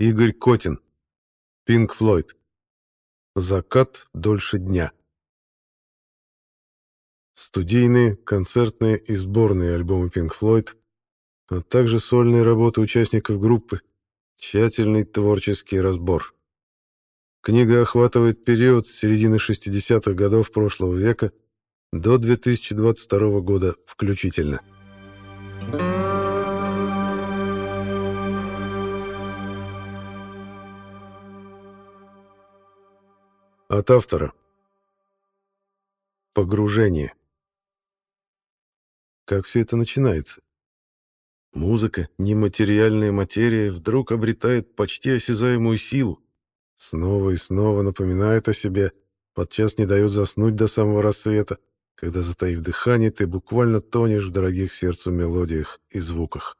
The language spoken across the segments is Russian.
Игорь Котин. Пинк Флойд. Закат дольше дня. Студийные, концертные и сборные альбомы Pink Floyd, а также сольные работы участников группы, тщательный творческий разбор. Книга охватывает период с середины 60-х годов прошлого века до 2022 года включительно. От автора. Погружение. Как все это начинается? Музыка, нематериальная материя, вдруг обретает почти осязаемую силу, снова и снова напоминает о себе, подчас не дает заснуть до самого рассвета, когда, затаив дыхание, ты буквально тонешь в дорогих сердцу мелодиях и звуках.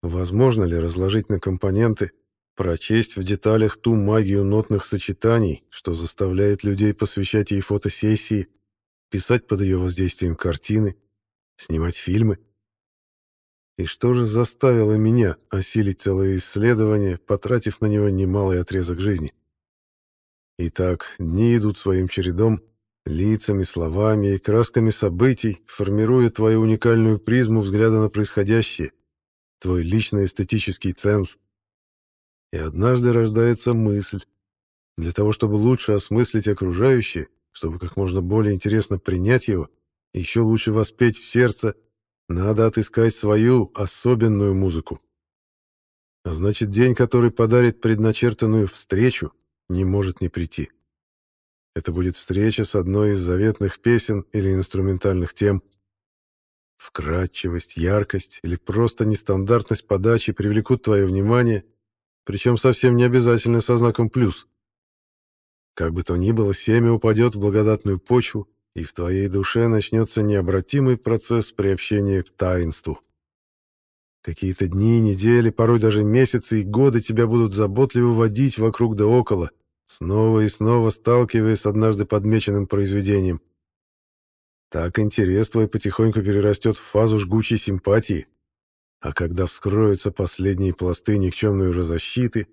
Возможно ли разложить на компоненты, прочесть в деталях ту магию нотных сочетаний, что заставляет людей посвящать ей фотосессии, писать под ее воздействием картины, снимать фильмы. И что же заставило меня осилить целое исследование, потратив на него немалый отрезок жизни? Итак, дни идут своим чередом, лицами, словами и красками событий, формируя твою уникальную призму взгляда на происходящее, твой личный эстетический ценз. И однажды рождается мысль. Для того, чтобы лучше осмыслить окружающее, чтобы как можно более интересно принять его, еще лучше воспеть в сердце, надо отыскать свою особенную музыку. А значит, день, который подарит предначертанную встречу, не может не прийти. Это будет встреча с одной из заветных песен или инструментальных тем. Вкрадчивость, яркость или просто нестандартность подачи привлекут твое внимание, причем совсем не обязательно со знаком «плюс». Как бы то ни было, семя упадет в благодатную почву, и в твоей душе начнется необратимый процесс приобщения к таинству. Какие-то дни, недели, порой даже месяцы и годы тебя будут заботливо водить вокруг да около, снова и снова сталкиваясь с однажды подмеченным произведением. Так интерес твой потихоньку перерастет в фазу жгучей симпатии, а когда вскроются последние пласты никчемной уже защиты,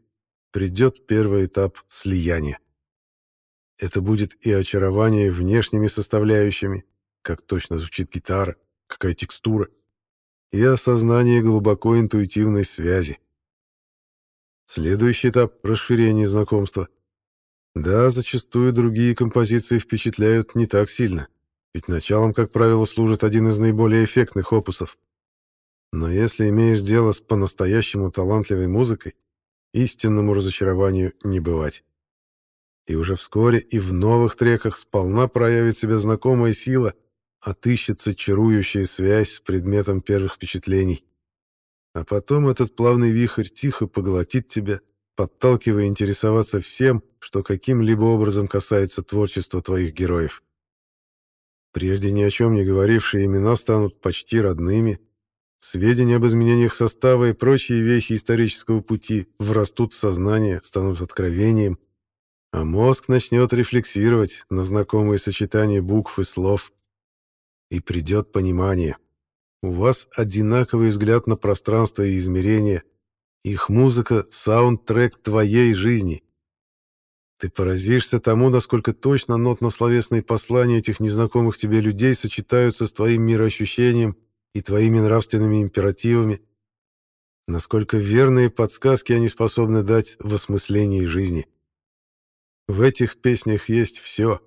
придет первый этап слияния. Это будет и очарование внешними составляющими, как точно звучит гитара, какая текстура, и осознание глубоко интуитивной связи. Следующий этап — расширение знакомства. Да, зачастую другие композиции впечатляют не так сильно, ведь началом, как правило, служит один из наиболее эффектных опусов. Но если имеешь дело с по-настоящему талантливой музыкой, истинному разочарованию не бывать. И уже вскоре и в новых треках сполна проявит себя знакомая сила, отыщется чарующая связь с предметом первых впечатлений. А потом этот плавный вихрь тихо поглотит тебя, подталкивая интересоваться всем, что каким-либо образом касается творчества твоих героев. Прежде ни о чем не говорившие имена станут почти родными, сведения об изменениях состава и прочие вехи исторического пути врастут в сознание, станут откровением — а мозг начнет рефлексировать на знакомые сочетания букв и слов. И придет понимание. У вас одинаковый взгляд на пространство и измерение. Их музыка — саундтрек твоей жизни. Ты поразишься тому, насколько точно нотно-словесные послания этих незнакомых тебе людей сочетаются с твоим мироощущением и твоими нравственными императивами, насколько верные подсказки они способны дать в осмыслении жизни. В этих песнях есть все.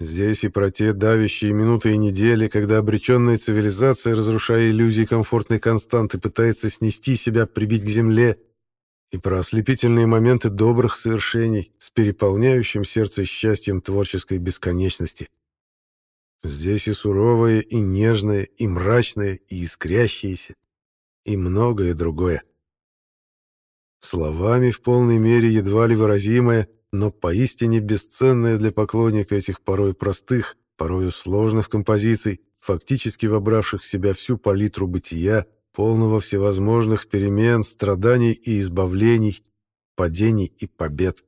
Здесь и про те давящие минуты и недели, когда обреченная цивилизация, разрушая иллюзии комфортной константы, пытается снести себя, прибить к земле, и про ослепительные моменты добрых совершений с переполняющим сердце счастьем творческой бесконечности. Здесь и суровое, и нежное, и мрачное, и искрящееся, и многое другое. Словами в полной мере едва ли выразимое, но поистине бесценная для поклонника этих порой простых, порою сложных композиций, фактически вобравших в себя всю палитру бытия, полного всевозможных перемен, страданий и избавлений, падений и побед.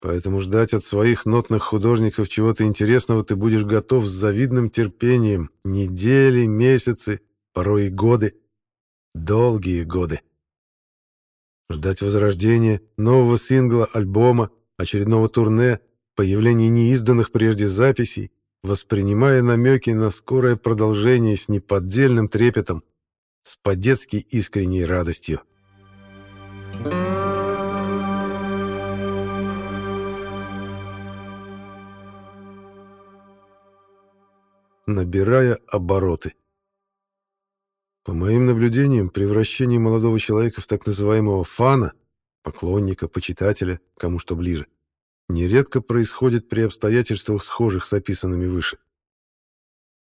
Поэтому ждать от своих нотных художников чего-то интересного ты будешь готов с завидным терпением недели, месяцы, порой и годы, долгие годы. Ждать возрождения, нового сингла, альбома, очередного турне, появления неизданных прежде записей, воспринимая намеки на скорое продолжение с неподдельным трепетом, с по-детски искренней радостью. Набирая обороты. По моим наблюдениям, превращение молодого человека в так называемого фана, поклонника, почитателя, кому что ближе, нередко происходит при обстоятельствах, схожих с описанными выше.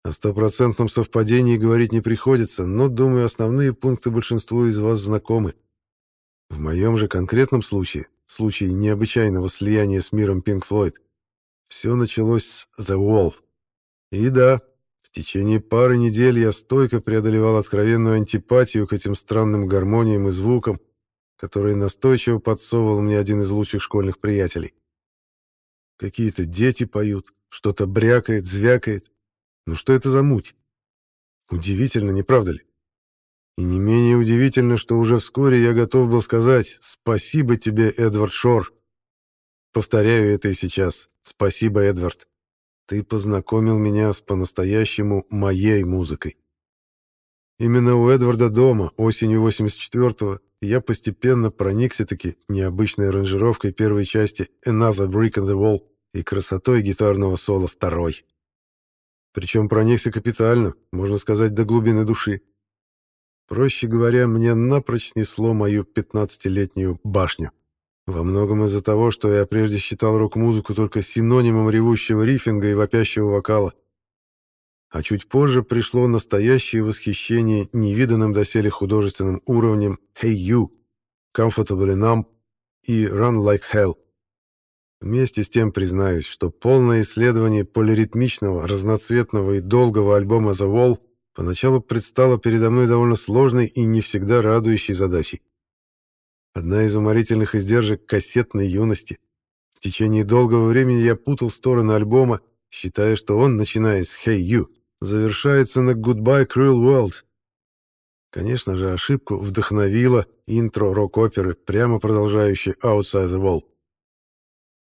О стопроцентном совпадении говорить не приходится, но, думаю, основные пункты большинству из вас знакомы. В моем же конкретном случае, случае необычайного слияния с миром Pink Floyd, все началось с The Wall. И да, в течение пары недель я стойко преодолевал откровенную антипатию к этим странным гармониям и звукам, которые настойчиво подсовывал мне один из лучших школьных приятелей. Какие-то дети поют, что-то брякает, звякает. Ну что это за муть? Удивительно, не правда ли? И не менее удивительно, что уже вскоре я готов был сказать «Спасибо тебе, Эдвард Шор». Повторяю это и сейчас. Спасибо, Эдвард. Ты познакомил меня с по-настоящему моей музыкой. Именно у Эдварда дома осенью 84-го я постепенно проникся-таки необычной аранжировкой первой части «Another Brick in the Wall» и красотой гитарного соло второй. Причем проникся капитально, можно сказать, до глубины души. Проще говоря, мне напрочь снесло мою 15-летнюю башню. Во многом из-за того, что я прежде считал рок-музыку только синонимом ревущего рифинга и вопящего вокала. А чуть позже пришло настоящее восхищение невиданным доселе художественным уровнем «Hey You», «Comfortably Numb» и «Run Like Hell». Вместе с тем признаюсь, что полное исследование полиритмичного, разноцветного и долгого альбома «The Wall» поначалу предстало передо мной довольно сложной и не всегда радующей задачей. Одна из уморительных издержек кассетной юности. В течение долгого времени я путал стороны альбома, считая, что он, начиная с «Hey You», завершается на «Goodbye Cruel World». Конечно же, ошибку вдохновила интро рок-оперы, прямо продолжающей «Outside the Wall».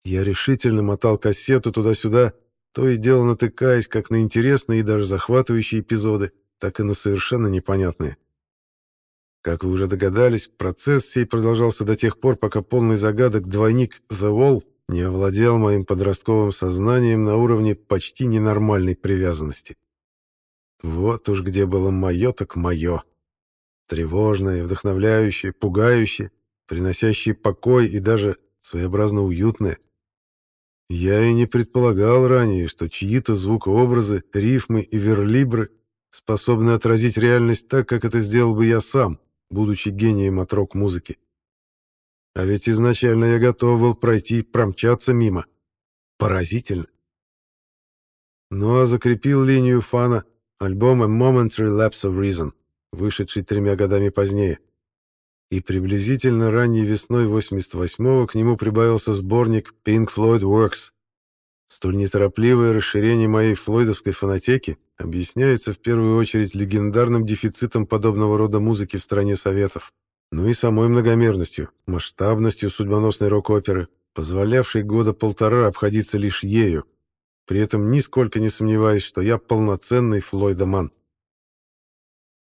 Я решительно мотал кассету туда-сюда, то и дело натыкаясь как на интересные и даже захватывающие эпизоды, так и на совершенно непонятные. Как вы уже догадались, процесс сей продолжался до тех пор, пока полный загадок двойник The Wall не овладел моим подростковым сознанием на уровне почти ненормальной привязанности. Вот уж где было мое, так мое. Тревожное, вдохновляющее, пугающее, приносящее покой и даже своеобразно уютное. Я и не предполагал ранее, что чьи-то звукообразы, рифмы и верлибры способны отразить реальность так, как это сделал бы я сам, будучи гением от рок-музыки. А ведь изначально я готов был пройти, промчаться мимо. Поразительно. Ну а закрепил линию фана альбом A Momentary Lapse of Reason, вышедший тремя годами позднее. И приблизительно ранней весной 88-го к нему прибавился сборник Pink Floyd Works, Столь неторопливое расширение моей флойдовской фонотеки объясняется в первую очередь легендарным дефицитом подобного рода музыки в стране Советов, ну и самой многомерностью, масштабностью судьбоносной рок-оперы, позволявшей года полтора обходиться лишь ею, при этом нисколько не сомневаясь, что я полноценный флойдоман.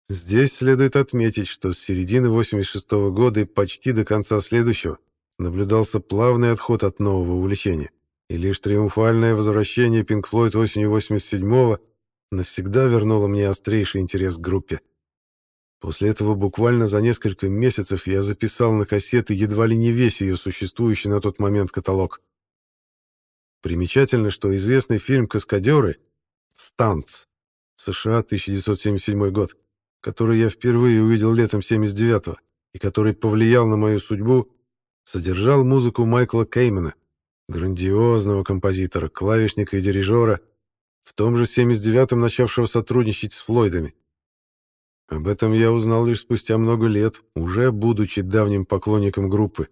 Здесь следует отметить, что с середины 86 -го года и почти до конца следующего наблюдался плавный отход от нового увлечения и лишь триумфальное возвращение Pink Floyd осенью 87-го навсегда вернуло мне острейший интерес к группе. После этого буквально за несколько месяцев я записал на кассеты едва ли не весь ее существующий на тот момент каталог. Примечательно, что известный фильм «Каскадеры» «Станц» США 1977 год, который я впервые увидел летом 79-го и который повлиял на мою судьбу, содержал музыку Майкла Кеймена, грандиозного композитора, клавишника и дирижера, в том же 79-м начавшего сотрудничать с Флойдами. Об этом я узнал лишь спустя много лет, уже будучи давним поклонником группы.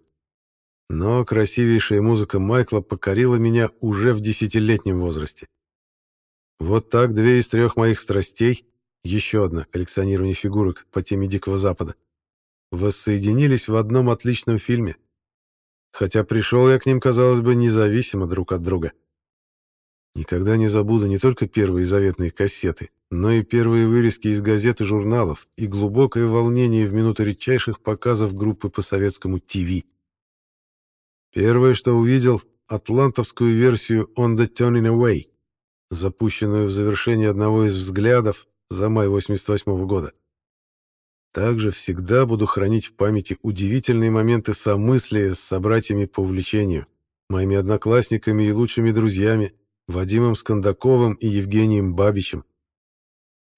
Но красивейшая музыка Майкла покорила меня уже в десятилетнем возрасте. Вот так две из трех моих страстей, еще одна — коллекционирование фигурок по теме Дикого Запада, воссоединились в одном отличном фильме. Хотя пришел я к ним, казалось бы, независимо друг от друга. Никогда не забуду не только первые заветные кассеты, но и первые вырезки из газет и журналов, и глубокое волнение в минуты редчайших показов группы по советскому ТВ. Первое, что увидел, атлантовскую версию «On the Turning Away», запущенную в завершении одного из взглядов за май 88 -го года. Также всегда буду хранить в памяти удивительные моменты somыслия с собратьями по увлечению, моими одноклассниками и лучшими друзьями, Вадимом Скандаковым и Евгением Бабичем.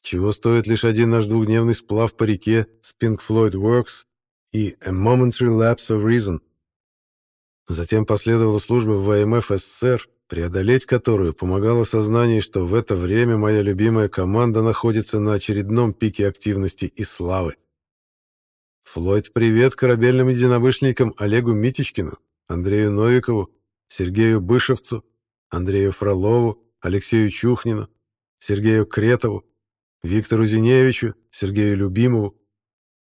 Чего стоит лишь один наш двухдневный сплав по реке с Pink Floyd Works и A Momentary Lapse of Reason. Затем последовала служба в ВМФ СССР, преодолеть которую помогало сознание, что в это время моя любимая команда находится на очередном пике активности и славы. Флойд привет корабельным единомышленникам Олегу Митичкину, Андрею Новикову, Сергею Бышевцу, Андрею Фролову, Алексею Чухнину, Сергею Кретову, Виктору Зиневичу, Сергею Любимову.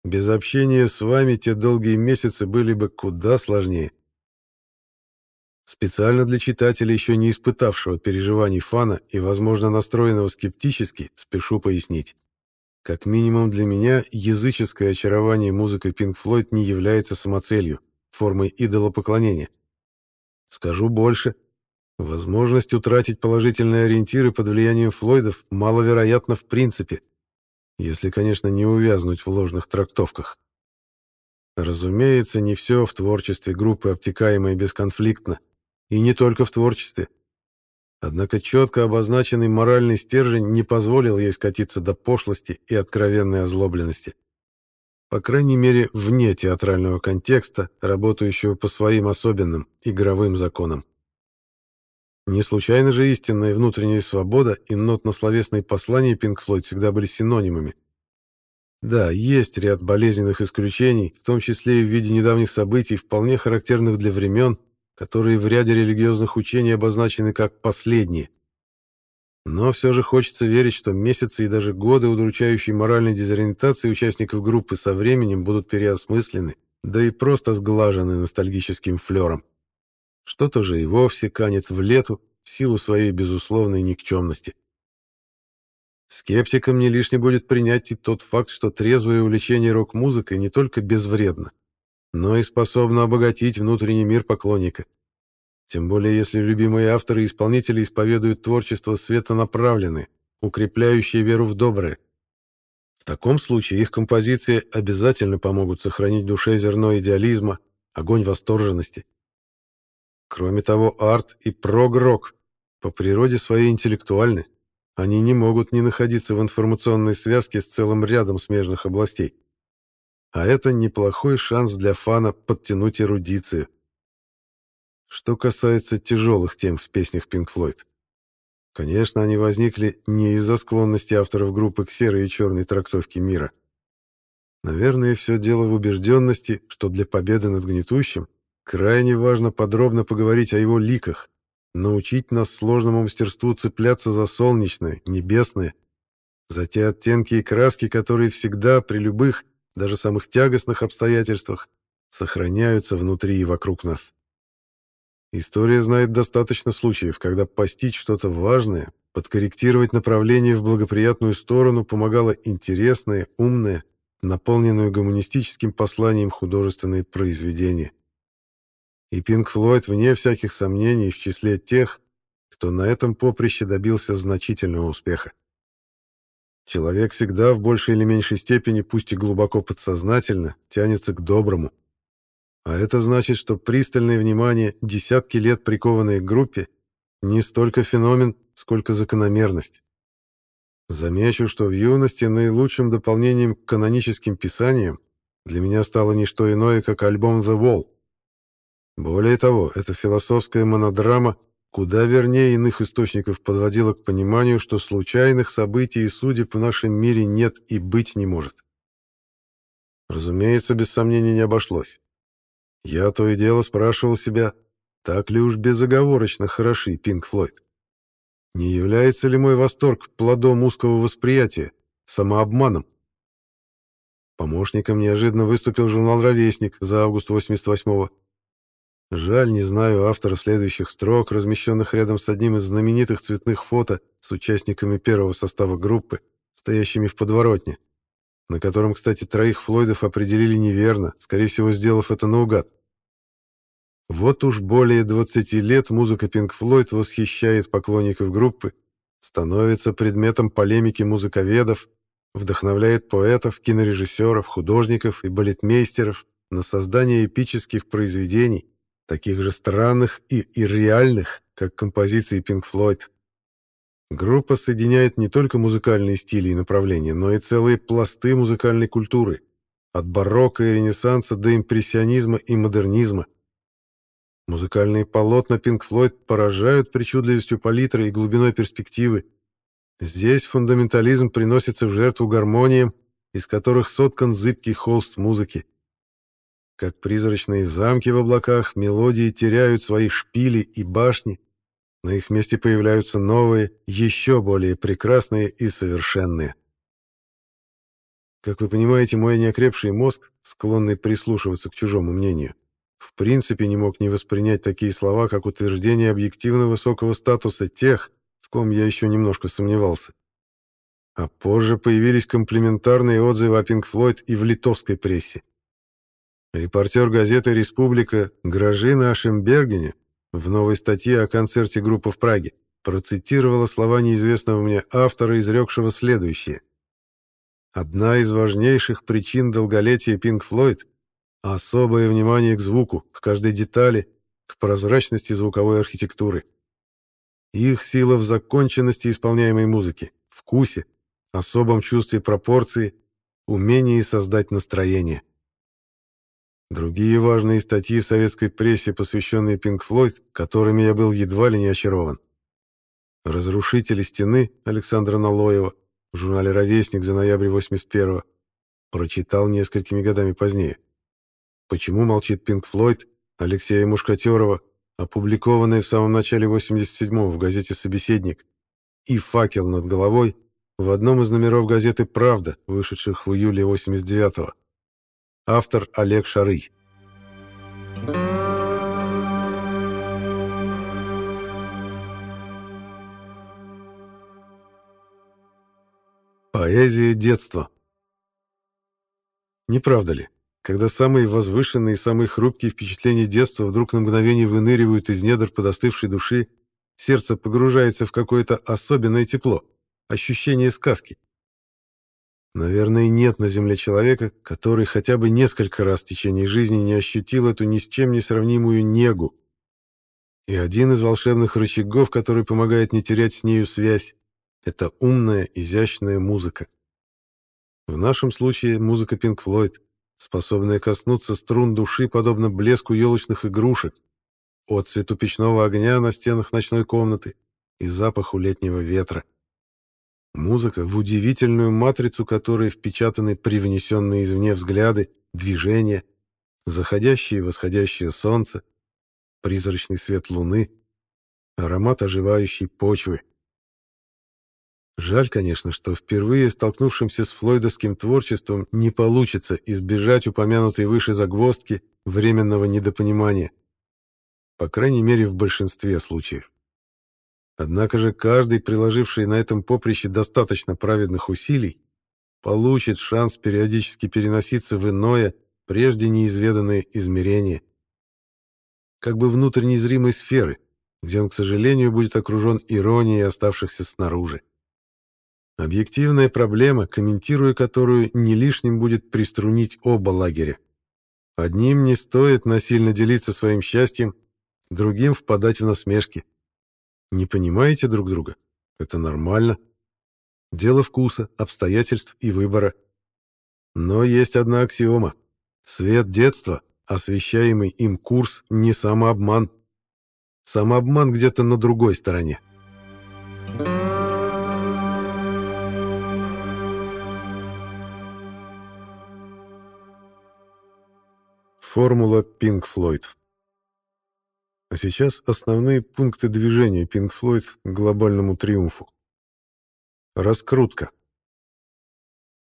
Без общения с вами те долгие месяцы были бы куда сложнее. Специально для читателя, еще не испытавшего переживаний фана и, возможно, настроенного скептически, спешу пояснить. Как минимум для меня языческое очарование музыкой Pink Floyd не является самоцелью, формой идолопоклонения. Скажу больше. Возможность утратить положительные ориентиры под влиянием Флойдов маловероятна в принципе, если, конечно, не увязнуть в ложных трактовках. Разумеется, не все в творчестве группы обтекаемо и бесконфликтно, и не только в творчестве. Однако четко обозначенный моральный стержень не позволил ей скатиться до пошлости и откровенной озлобленности. По крайней мере, вне театрального контекста, работающего по своим особенным игровым законам. Не случайно же истинная внутренняя свобода и нотно-словесные послания Pink Floyd всегда были синонимами. Да, есть ряд болезненных исключений, в том числе и в виде недавних событий, вполне характерных для времен, которые в ряде религиозных учений обозначены как последние. Но все же хочется верить, что месяцы и даже годы удручающей моральной дезориентации участников группы со временем будут переосмыслены, да и просто сглажены ностальгическим флером. Что-то же и вовсе канет в лету в силу своей безусловной никчемности. Скептикам не лишне будет принять и тот факт, что трезвое увлечение рок-музыкой не только безвредно, но и способна обогатить внутренний мир поклонника. Тем более, если любимые авторы и исполнители исповедуют творчество светонаправленное, укрепляющее веру в доброе. В таком случае их композиции обязательно помогут сохранить в душе зерно идеализма, огонь восторженности. Кроме того, арт и прог-рок по природе своей интеллектуальны. Они не могут не находиться в информационной связке с целым рядом смежных областей. А это неплохой шанс для фана подтянуть эрудицию. Что касается тяжелых тем в песнях Pink Floyd. Конечно, они возникли не из-за склонности авторов группы к серой и черной трактовке мира. Наверное, все дело в убежденности, что для победы над гнетущим крайне важно подробно поговорить о его ликах, научить нас сложному мастерству цепляться за солнечное, небесное, за те оттенки и краски, которые всегда при любых даже самых тягостных обстоятельствах, сохраняются внутри и вокруг нас. История знает достаточно случаев, когда постичь что-то важное, подкорректировать направление в благоприятную сторону помогало интересное, умное, наполненное гуманистическим посланием художественное произведение. И Пинк Флойд, вне всяких сомнений, в числе тех, кто на этом поприще добился значительного успеха. Человек всегда в большей или меньшей степени, пусть и глубоко подсознательно, тянется к доброму. А это значит, что пристальное внимание, десятки лет прикованное к группе, не столько феномен, сколько закономерность. Замечу, что в юности наилучшим дополнением к каноническим писаниям для меня стало не что иное, как альбом «The Wall». Более того, это философская монодрама куда вернее иных источников подводило к пониманию, что случайных событий и судеб в нашем мире нет и быть не может. Разумеется, без сомнений не обошлось. Я то и дело спрашивал себя, так ли уж безоговорочно хороши Пинк Флойд. Не является ли мой восторг плодом узкого восприятия, самообманом? Помощником неожиданно выступил журнал «Ровесник» за август 88-го. Жаль, не знаю автора следующих строк, размещенных рядом с одним из знаменитых цветных фото с участниками первого состава группы, стоящими в подворотне, на котором, кстати, троих Флойдов определили неверно, скорее всего, сделав это наугад. Вот уж более 20 лет музыка Pink Floyd восхищает поклонников группы, становится предметом полемики музыковедов, вдохновляет поэтов, кинорежиссеров, художников и балетмейстеров на создание эпических произведений, таких же странных и ирреальных, как композиции Pink Floyd. Группа соединяет не только музыкальные стили и направления, но и целые пласты музыкальной культуры, от барокко и ренессанса до импрессионизма и модернизма. Музыкальные полотна Pink Floyd поражают причудливостью палитры и глубиной перспективы. Здесь фундаментализм приносится в жертву гармониям, из которых соткан зыбкий холст музыки. Как призрачные замки в облаках, мелодии теряют свои шпили и башни, на их месте появляются новые, еще более прекрасные и совершенные. Как вы понимаете, мой неокрепший мозг, склонный прислушиваться к чужому мнению, в принципе не мог не воспринять такие слова, как утверждение объективно высокого статуса тех, в ком я еще немножко сомневался. А позже появились комплиментарные отзывы о Пинк Флойд и в литовской прессе. Репортер газеты «Республика» Гражина Ашембергене в новой статье о концерте группы в Праге процитировала слова неизвестного мне автора, изрекшего следующее. «Одна из важнейших причин долголетия Пинк Флойд — особое внимание к звуку, к каждой детали, к прозрачности звуковой архитектуры. Их сила в законченности исполняемой музыки, вкусе, особом чувстве пропорции, умении создать настроение». Другие важные статьи в советской прессе, посвященные Пинк Флойд, которыми я был едва ли не очарован. «Разрушители стены» Александра Налоева в журнале «Ровесник» за ноябрь 81-го прочитал несколькими годами позднее. «Почему молчит Пинк Флойд» Алексея Мушкатерова, опубликованное в самом начале 87-го в газете «Собеседник», и «Факел над головой» в одном из номеров газеты «Правда», вышедших в июле 89-го. Автор Олег Шарый. Поэзия детства. Не правда ли? Когда самые возвышенные и самые хрупкие впечатления детства вдруг на мгновение выныривают из недр подостывшей души, сердце погружается в какое-то особенное тепло, ощущение сказки. Наверное, нет на Земле человека, который хотя бы несколько раз в течение жизни не ощутил эту ни с чем не сравнимую негу. И один из волшебных рычагов, который помогает не терять с нею связь, это умная, изящная музыка. В нашем случае музыка Pink Floyd, способная коснуться струн души, подобно блеску елочных игрушек, от цвету печного огня на стенах ночной комнаты и запаху летнего ветра. Музыка, в удивительную матрицу которой впечатаны привнесенные извне взгляды, движения, заходящее и восходящее солнце, призрачный свет луны, аромат оживающей почвы. Жаль, конечно, что впервые столкнувшимся с флойдовским творчеством не получится избежать упомянутой выше загвоздки временного недопонимания. По крайней мере, в большинстве случаев. Однако же каждый, приложивший на этом поприще достаточно праведных усилий, получит шанс периодически переноситься в иное, прежде неизведанное измерение. Как бы внутренней зримой сферы, где он, к сожалению, будет окружен иронией оставшихся снаружи. Объективная проблема, комментируя которую не лишним будет приструнить оба лагеря. Одним не стоит насильно делиться своим счастьем, другим впадать в насмешки. Не понимаете друг друга? Это нормально. Дело вкуса, обстоятельств и выбора. Но есть одна аксиома. Свет детства, освещаемый им курс, не самообман. Самообман где-то на другой стороне. Формула Pink Floyd а сейчас основные пункты движения Pink Floyd к глобальному триумфу. Раскрутка.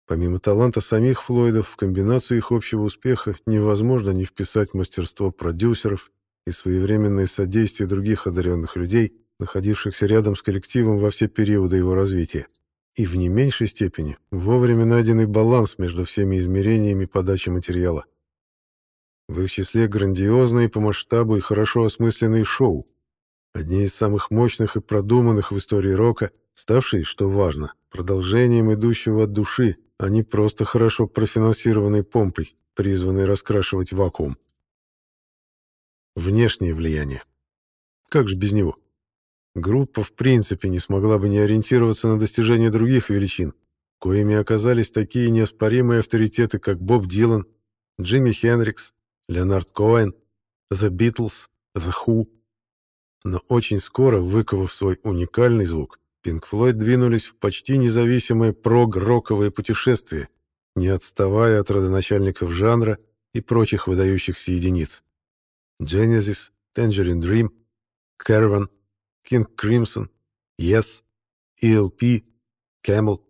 Помимо таланта самих Флойдов, в комбинацию их общего успеха невозможно не вписать мастерство продюсеров и своевременное содействие других одаренных людей, находившихся рядом с коллективом во все периоды его развития. И в не меньшей степени вовремя найденный баланс между всеми измерениями подачи материала. В их числе грандиозные по масштабу и хорошо осмысленные шоу, одни из самых мощных и продуманных в истории рока, ставшие, что важно, продолжением идущего от души, а не просто хорошо профинансированной помпой, призванной раскрашивать вакуум. Внешнее влияние. Как же без него? Группа в принципе не смогла бы не ориентироваться на достижения других величин, коими оказались такие неоспоримые авторитеты, как Боб Дилан, Джимми Хендрикс, Леонард Коэн, The Beatles, The Who. Но очень скоро, выковав свой уникальный звук, Pink Floyd двинулись в почти независимое прог-роковое путешествие, не отставая от родоначальников жанра и прочих выдающихся единиц. Genesis, Tangerine Dream, Caravan, King Crimson, Yes, ELP, Camel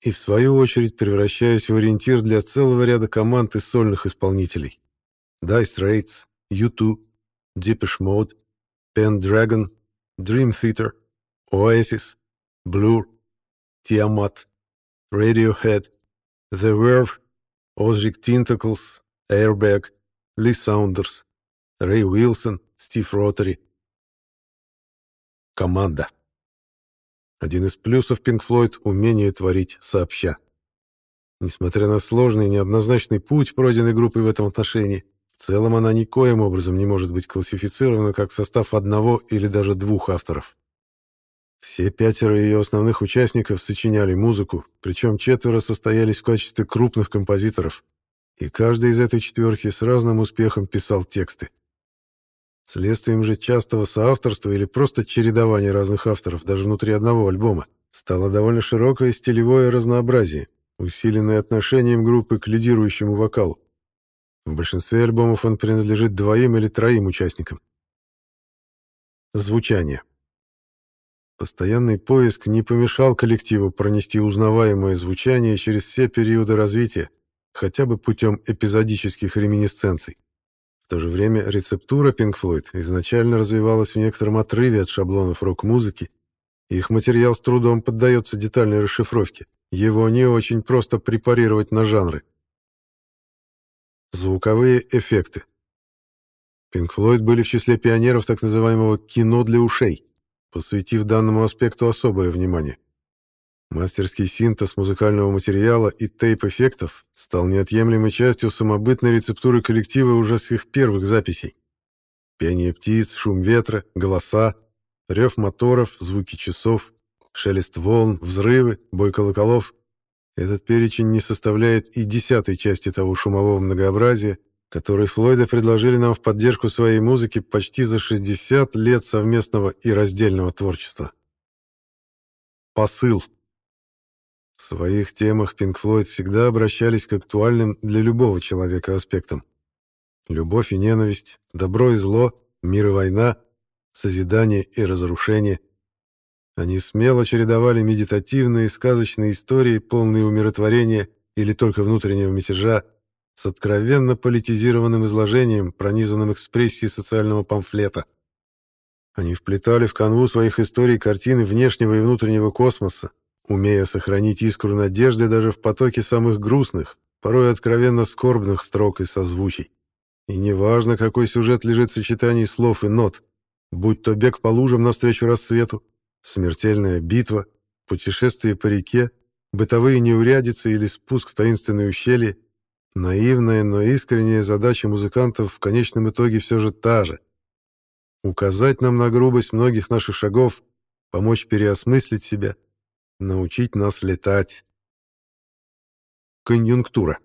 и, в свою очередь, превращаясь в ориентир для целого ряда команд и сольных исполнителей. Dire Straits, U2, Deepish Mode, Pendragon, Dream Theater, Oasis, Blur, Tiamat, Radiohead, The Verve, Ozric Tentacles, Airbag, Lee Saunders, Рэй Уилсон, Стив Ротари. Команда. Один из плюсов Pink Floyd — умение творить сообща. Несмотря на сложный и неоднозначный путь, пройденный группой в этом отношении, целом она никоим образом не может быть классифицирована как состав одного или даже двух авторов. Все пятеро ее основных участников сочиняли музыку, причем четверо состоялись в качестве крупных композиторов, и каждый из этой четверки с разным успехом писал тексты. Следствием же частого соавторства или просто чередования разных авторов даже внутри одного альбома стало довольно широкое стилевое разнообразие, усиленное отношением группы к лидирующему вокалу. В большинстве альбомов он принадлежит двоим или троим участникам. Звучание. Постоянный поиск не помешал коллективу пронести узнаваемое звучание через все периоды развития, хотя бы путем эпизодических реминисценций. В то же время рецептура Pink Floyd изначально развивалась в некотором отрыве от шаблонов рок-музыки, их материал с трудом поддается детальной расшифровке, его не очень просто препарировать на жанры. Звуковые эффекты. Pink Floyd были в числе пионеров так называемого «кино для ушей», посвятив данному аспекту особое внимание. Мастерский синтез музыкального материала и тейп-эффектов стал неотъемлемой частью самобытной рецептуры коллектива уже с их первых записей. Пение птиц, шум ветра, голоса, рев моторов, звуки часов, шелест волн, взрывы, бой колоколов. Этот перечень не составляет и десятой части того шумового многообразия, который Флойды предложили нам в поддержку своей музыки почти за 60 лет совместного и раздельного творчества. Посыл. В своих темах Pink Floyd всегда обращались к актуальным для любого человека аспектам. Любовь и ненависть, добро и зло, мир и война, созидание и разрушение. Они смело чередовали медитативные сказочные истории, полные умиротворения или только внутреннего мятежа, с откровенно политизированным изложением, пронизанным экспрессией социального памфлета. Они вплетали в канву своих историй картины внешнего и внутреннего космоса, умея сохранить искру надежды даже в потоке самых грустных, порой откровенно скорбных строк и созвучий. И неважно, какой сюжет лежит в сочетании слов и нот, будь то бег по лужам навстречу рассвету, смертельная битва, путешествие по реке, бытовые неурядицы или спуск в таинственное ущелье, наивная, но искренняя задача музыкантов в конечном итоге все же та же. Указать нам на грубость многих наших шагов, помочь переосмыслить себя, научить нас летать. Конъюнктура.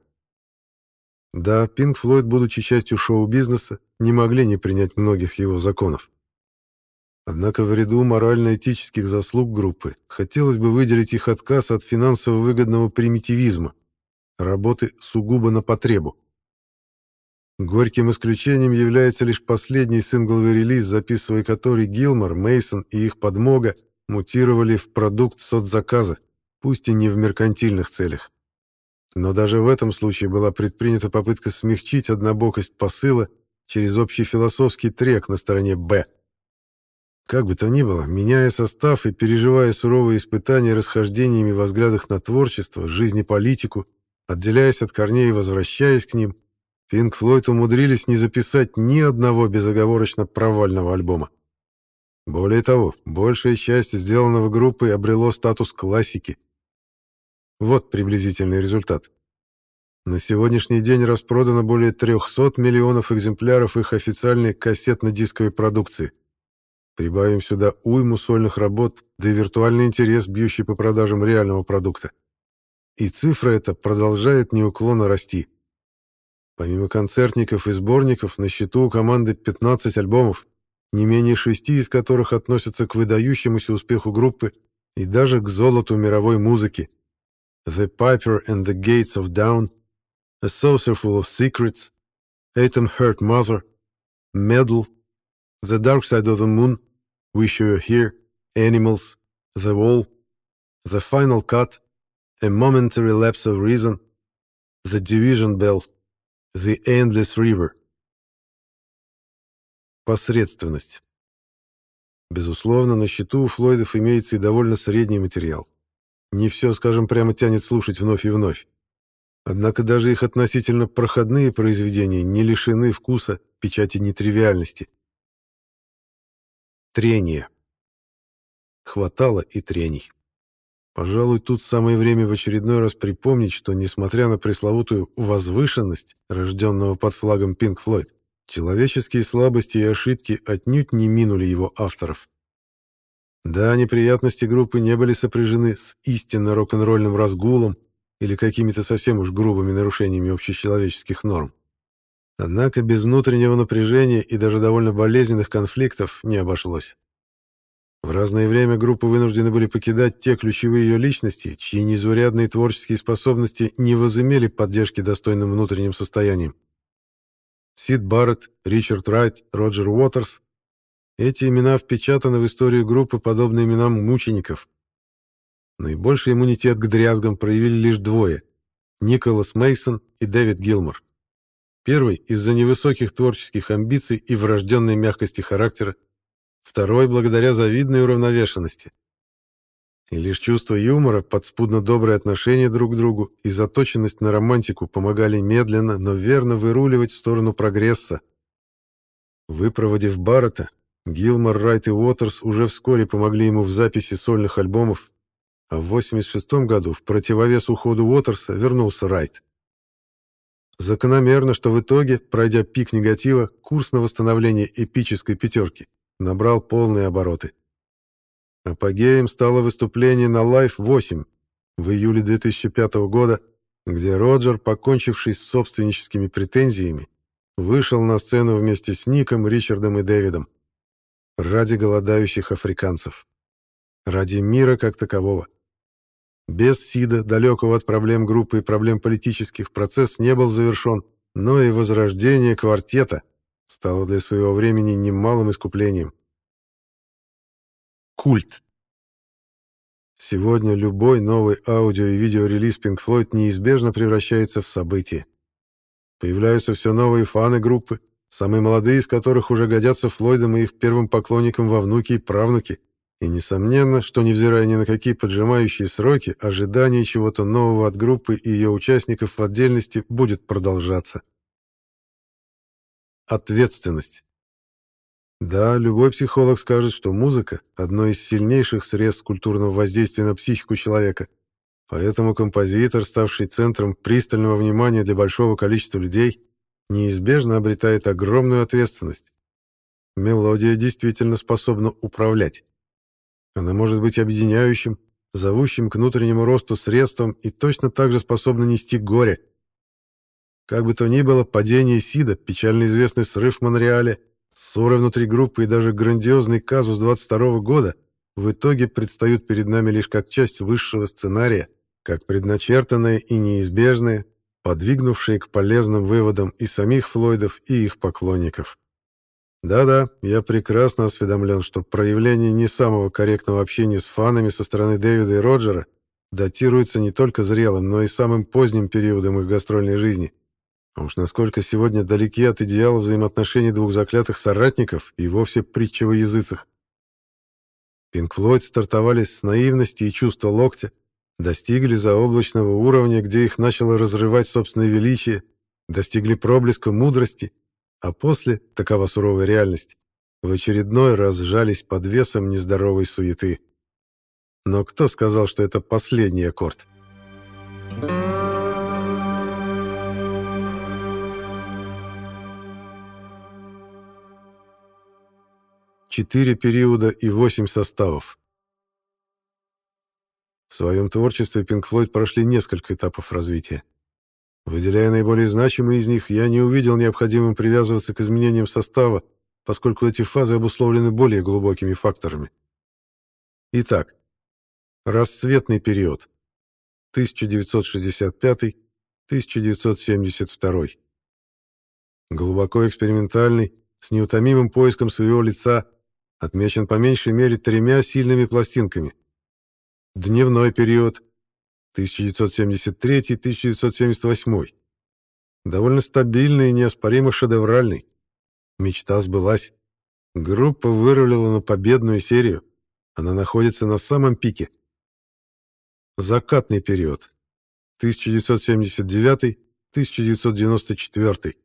Да, Пинк Флойд, будучи частью шоу-бизнеса, не могли не принять многих его законов. Однако в ряду морально-этических заслуг группы хотелось бы выделить их отказ от финансово выгодного примитивизма, работы сугубо на потребу. Горьким исключением является лишь последний сингловый релиз, записывая который Гилмор, Мейсон и их подмога мутировали в продукт соцзаказа, пусть и не в меркантильных целях. Но даже в этом случае была предпринята попытка смягчить однобокость посыла через общий философский трек на стороне «Б». Как бы то ни было, меняя состав и переживая суровые испытания расхождениями в взглядах на творчество, жизнь и политику, отделяясь от корней и возвращаясь к ним, Пинк Флойд умудрились не записать ни одного безоговорочно провального альбома. Более того, большая часть сделанного группой обрело статус классики. Вот приблизительный результат. На сегодняшний день распродано более 300 миллионов экземпляров их официальной кассетно-дисковой продукции. Прибавим сюда уйму сольных работ, да и виртуальный интерес, бьющий по продажам реального продукта. И цифра эта продолжает неуклонно расти. Помимо концертников и сборников, на счету у команды 15 альбомов, не менее шести из которых относятся к выдающемуся успеху группы и даже к золоту мировой музыки. The Piper and the Gates of Down, A Saucer Full of Secrets, Atom Heart Mother, Medal, The Dark Side of the Moon, You Were Here, Animals, The Wall, The Final Cut, A Momentary Lapse of Reason, The Division Bell, The Endless River. Посредственность. Безусловно, на счету у Флойдов имеется и довольно средний материал. Не все, скажем прямо, тянет слушать вновь и вновь. Однако даже их относительно проходные произведения не лишены вкуса, печати нетривиальности. Трение. Хватало и трений. Пожалуй, тут самое время в очередной раз припомнить, что, несмотря на пресловутую «возвышенность», рожденного под флагом Пинк Флойд, человеческие слабости и ошибки отнюдь не минули его авторов. Да, неприятности группы не были сопряжены с истинно рок-н-ролльным разгулом или какими-то совсем уж грубыми нарушениями общечеловеческих норм. Однако без внутреннего напряжения и даже довольно болезненных конфликтов не обошлось. В разное время группы вынуждены были покидать те ключевые ее личности, чьи незаурядные творческие способности не возымели поддержки достойным внутренним состоянием. Сид Барретт, Ричард Райт, Роджер Уотерс — эти имена впечатаны в историю группы подобно именам мучеников. Наибольший иммунитет к дрязгам проявили лишь двое — Николас Мейсон и Дэвид Гилмор. Первый — из-за невысоких творческих амбиций и врожденной мягкости характера, второй — благодаря завидной уравновешенности. И лишь чувство юмора, подспудно доброе отношение друг к другу и заточенность на романтику помогали медленно, но верно выруливать в сторону прогресса. Выпроводив Баррета, Гилмор, Райт и Уотерс уже вскоре помогли ему в записи сольных альбомов, а в 86 году в противовес уходу Уотерса вернулся Райт. Закономерно, что в итоге, пройдя пик негатива, курс на восстановление эпической пятерки набрал полные обороты. Апогеем стало выступление на Live 8 в июле 2005 года, где Роджер, покончивший с собственническими претензиями, вышел на сцену вместе с Ником, Ричардом и Дэвидом. Ради голодающих африканцев. Ради мира как такового. Без СИДа, далекого от проблем группы и проблем политических, процесс не был завершен, но и возрождение квартета стало для своего времени немалым искуплением. Культ. Сегодня любой новый аудио и видеорелиз Pink Floyd неизбежно превращается в событие. Появляются все новые фаны группы, самые молодые из которых уже годятся Флойдам и их первым поклонникам во внуки и правнуки. И несомненно, что невзирая ни на какие поджимающие сроки, ожидание чего-то нового от группы и ее участников в отдельности будет продолжаться. Ответственность. Да, любой психолог скажет, что музыка – одно из сильнейших средств культурного воздействия на психику человека. Поэтому композитор, ставший центром пристального внимания для большого количества людей, неизбежно обретает огромную ответственность. Мелодия действительно способна управлять. Она может быть объединяющим, зовущим к внутреннему росту средством и точно так же способна нести горе. Как бы то ни было, падение Сида, печально известный срыв в Монреале, ссоры внутри группы и даже грандиозный казус 22 года в итоге предстают перед нами лишь как часть высшего сценария, как предначертанное и неизбежное, подвигнувшее к полезным выводам и самих Флойдов, и их поклонников. Да-да, я прекрасно осведомлен, что проявление не самого корректного общения с фанами со стороны Дэвида и Роджера датируется не только зрелым, но и самым поздним периодом их гастрольной жизни. А уж насколько сегодня далеки от идеала взаимоотношений двух заклятых соратников и вовсе притча во языцах. Пинк Флойд стартовали с наивности и чувства локтя, достигли заоблачного уровня, где их начало разрывать собственное величие, достигли проблеска мудрости, а после, такова суровая реальность, в очередной раз сжались под весом нездоровой суеты. Но кто сказал, что это последний аккорд? Четыре периода и восемь составов. В своем творчестве Pink Floyd прошли несколько этапов развития. Выделяя наиболее значимые из них, я не увидел необходимым привязываться к изменениям состава, поскольку эти фазы обусловлены более глубокими факторами. Итак, Рассветный период. 1965-1972. Глубоко экспериментальный, с неутомимым поиском своего лица, отмечен по меньшей мере тремя сильными пластинками. Дневной период. 1973-1978. Довольно стабильный и неоспоримо шедевральный. Мечта сбылась. Группа вырулила на победную серию. Она находится на самом пике. Закатный период. 1979-1994.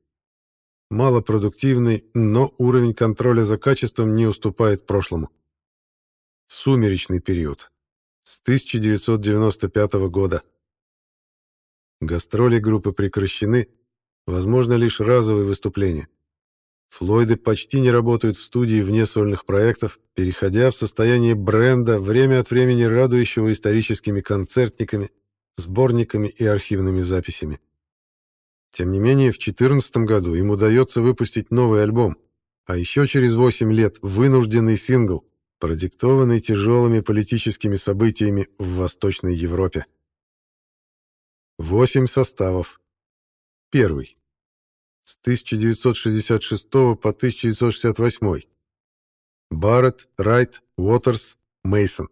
Малопродуктивный, но уровень контроля за качеством не уступает прошлому. Сумеречный период. С 1995 года. Гастроли группы прекращены, возможно лишь разовые выступления. Флойды почти не работают в студии вне сольных проектов, переходя в состояние бренда, время от времени радующего историческими концертниками, сборниками и архивными записями. Тем не менее, в 2014 году им удается выпустить новый альбом, а еще через 8 лет вынужденный сингл, продиктованный тяжелыми политическими событиями в Восточной Европе. Восемь составов. Первый с 1966 по 1968. Барретт, Райт, Уотерс, Мейсон.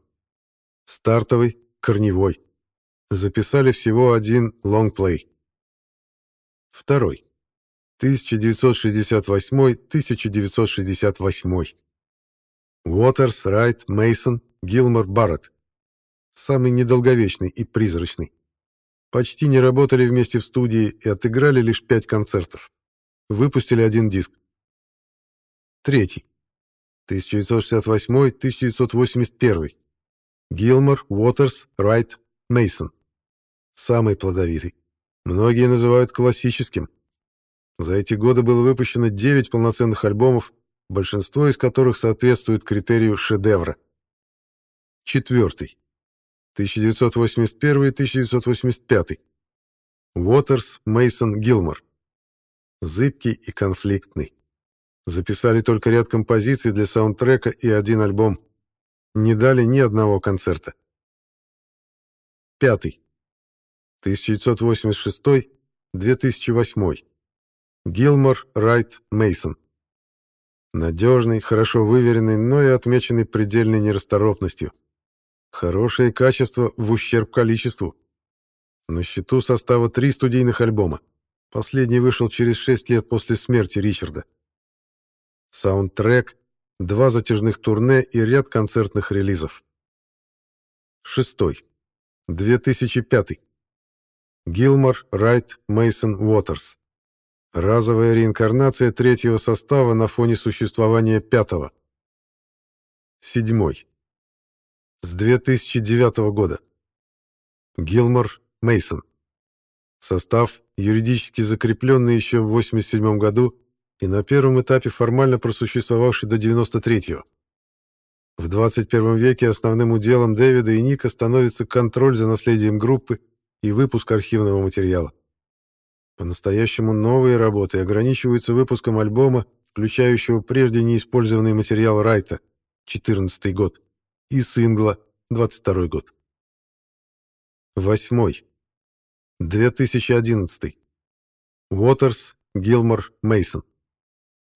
Стартовый, корневой. Записали всего один лонгплей. Второй. 1968-1968. Уотерс, Райт, Мейсон, Гилмор, Барретт. Самый недолговечный и призрачный. Почти не работали вместе в студии и отыграли лишь пять концертов. Выпустили один диск. Третий. 1968-1981. Гилмор, Уотерс, Райт, Мейсон. Самый плодовитый. Многие называют классическим. За эти годы было выпущено 9 полноценных альбомов, большинство из которых соответствует критерию шедевра. Четвертый. 1981-1985. Уотерс, Мейсон, Гилмор зыбкий и конфликтный. Записали только ряд композиций для саундтрека и один альбом. Не дали ни одного концерта. Пятый. 1986-2008. Гилмор, Райт, Мейсон. Надежный, хорошо выверенный, но и отмеченный предельной нерасторопностью. Хорошее качество в ущерб количеству. На счету состава три студийных альбома. Последний вышел через шесть лет после смерти Ричарда. Саундтрек, два затяжных турне и ряд концертных релизов. Шестой. 2005. Гилмор, Райт, Мейсон, Уотерс. Разовая реинкарнация третьего состава на фоне существования пятого. Седьмой. С 2009 года. Гилмор, Мейсон. Состав юридически закрепленный еще в 1987 году и на первом этапе формально просуществовавший до 1993-го. В 21 веке основным уделом Дэвида и Ника становится контроль за наследием группы и выпуск архивного материала. По-настоящему новые работы ограничиваются выпуском альбома, включающего прежде неиспользованный материал Райта, 14 год, и сингла, 22 год. Восьмой. 2011. Уотерс, Гилмор, Мейсон.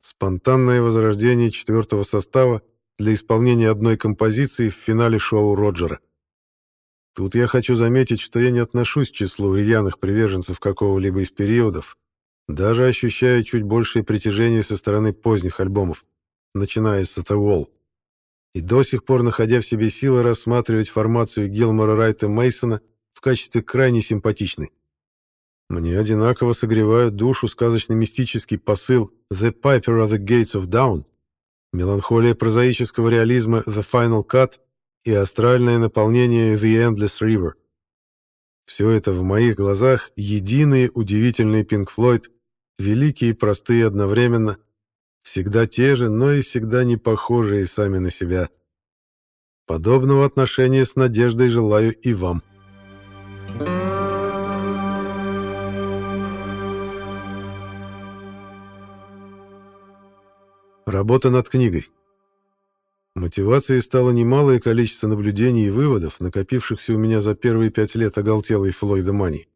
Спонтанное возрождение четвертого состава для исполнения одной композиции в финале шоу Роджера. Тут я хочу заметить, что я не отношусь к числу рьяных приверженцев какого-либо из периодов, даже ощущая чуть большее притяжение со стороны поздних альбомов, начиная с The Wall. И до сих пор находя в себе силы рассматривать формацию Гилмора Райта Мейсона в качестве крайне симпатичной. Мне одинаково согревают душу сказочно-мистический посыл «The Piper of the Gates of Dawn», меланхолия прозаического реализма «The Final Cut» и астральное наполнение «The Endless River». Все это в моих глазах единые удивительные Pink Floyd, великие и простые одновременно, всегда те же, но и всегда не похожие сами на себя. Подобного отношения с надеждой желаю и вам. Работа над книгой. Мотивацией стало немалое количество наблюдений и выводов, накопившихся у меня за первые пять лет оголтелой Флойда Мани.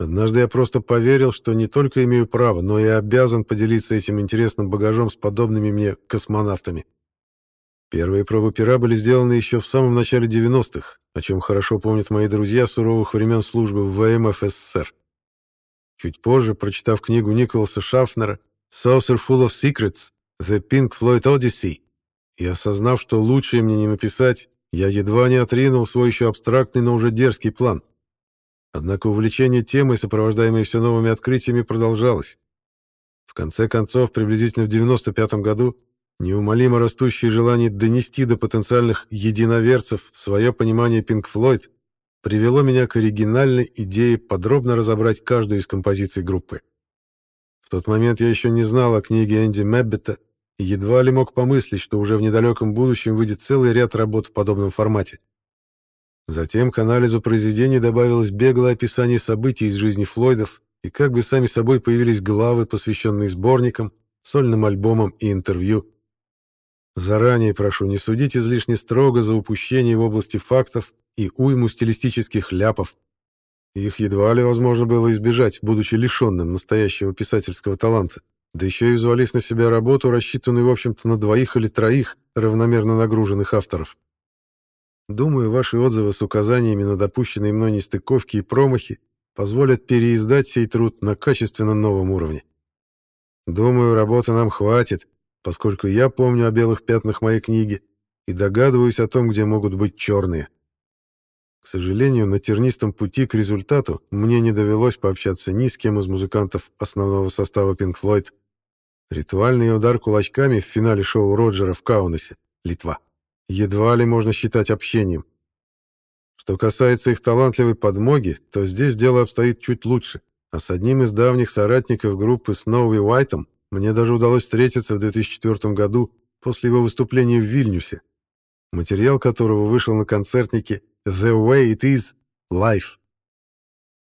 Однажды я просто поверил, что не только имею право, но и обязан поделиться этим интересным багажом с подобными мне космонавтами. Первые пробы пера были сделаны еще в самом начале 90-х, о чем хорошо помнят мои друзья суровых времен службы в ВМФ СССР. Чуть позже, прочитав книгу Николаса Шафнера «Saucer Full of Secrets», The Pink Floyd Odyssey, и осознав, что лучшее мне не написать, я едва не отринул свой еще абстрактный, но уже дерзкий план. Однако увлечение темой, сопровождаемое все новыми открытиями, продолжалось. В конце концов, приблизительно в 95 году, неумолимо растущее желание донести до потенциальных единоверцев свое понимание Pink Floyd привело меня к оригинальной идее подробно разобрать каждую из композиций группы. В тот момент я еще не знал о книге Энди Мэббета и едва ли мог помыслить, что уже в недалеком будущем выйдет целый ряд работ в подобном формате. Затем к анализу произведений добавилось беглое описание событий из жизни Флойдов, и как бы сами собой появились главы, посвященные сборникам, сольным альбомам и интервью. Заранее прошу не судить излишне строго за упущение в области фактов и уйму стилистических ляпов, их едва ли возможно было избежать, будучи лишенным настоящего писательского таланта, да еще и взвалив на себя работу, рассчитанную, в общем-то, на двоих или троих равномерно нагруженных авторов. Думаю, ваши отзывы с указаниями на допущенные мной нестыковки и промахи позволят переиздать сей труд на качественно новом уровне. Думаю, работы нам хватит, поскольку я помню о белых пятнах моей книги и догадываюсь о том, где могут быть черные. К сожалению, на тернистом пути к результату мне не довелось пообщаться ни с кем из музыкантов основного состава Pink Floyd. Ритуальный удар кулачками в финале шоу Роджера в Каунасе, Литва, едва ли можно считать общением. Что касается их талантливой подмоги, то здесь дело обстоит чуть лучше, а с одним из давних соратников группы Сноуи Уайтом мне даже удалось встретиться в 2004 году после его выступления в Вильнюсе, материал которого вышел на концертнике The way it is — life.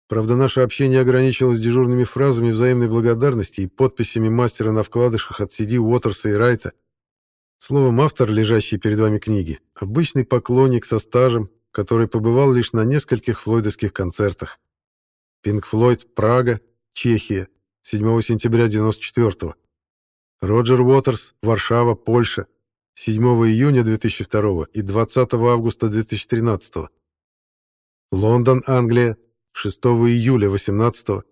Правда, наше общение ограничилось дежурными фразами взаимной благодарности и подписями мастера на вкладышах от CD Уотерса и Райта. Словом, автор, лежащий перед вами книги, обычный поклонник со стажем, который побывал лишь на нескольких флойдовских концертах. Pink Floyd, Прага, Чехия, 7 сентября 94 -го. Роджер Уотерс, Варшава, Польша, 7 июня 2002 и 20 августа 2013. Лондон, Англия, 6 июля 18.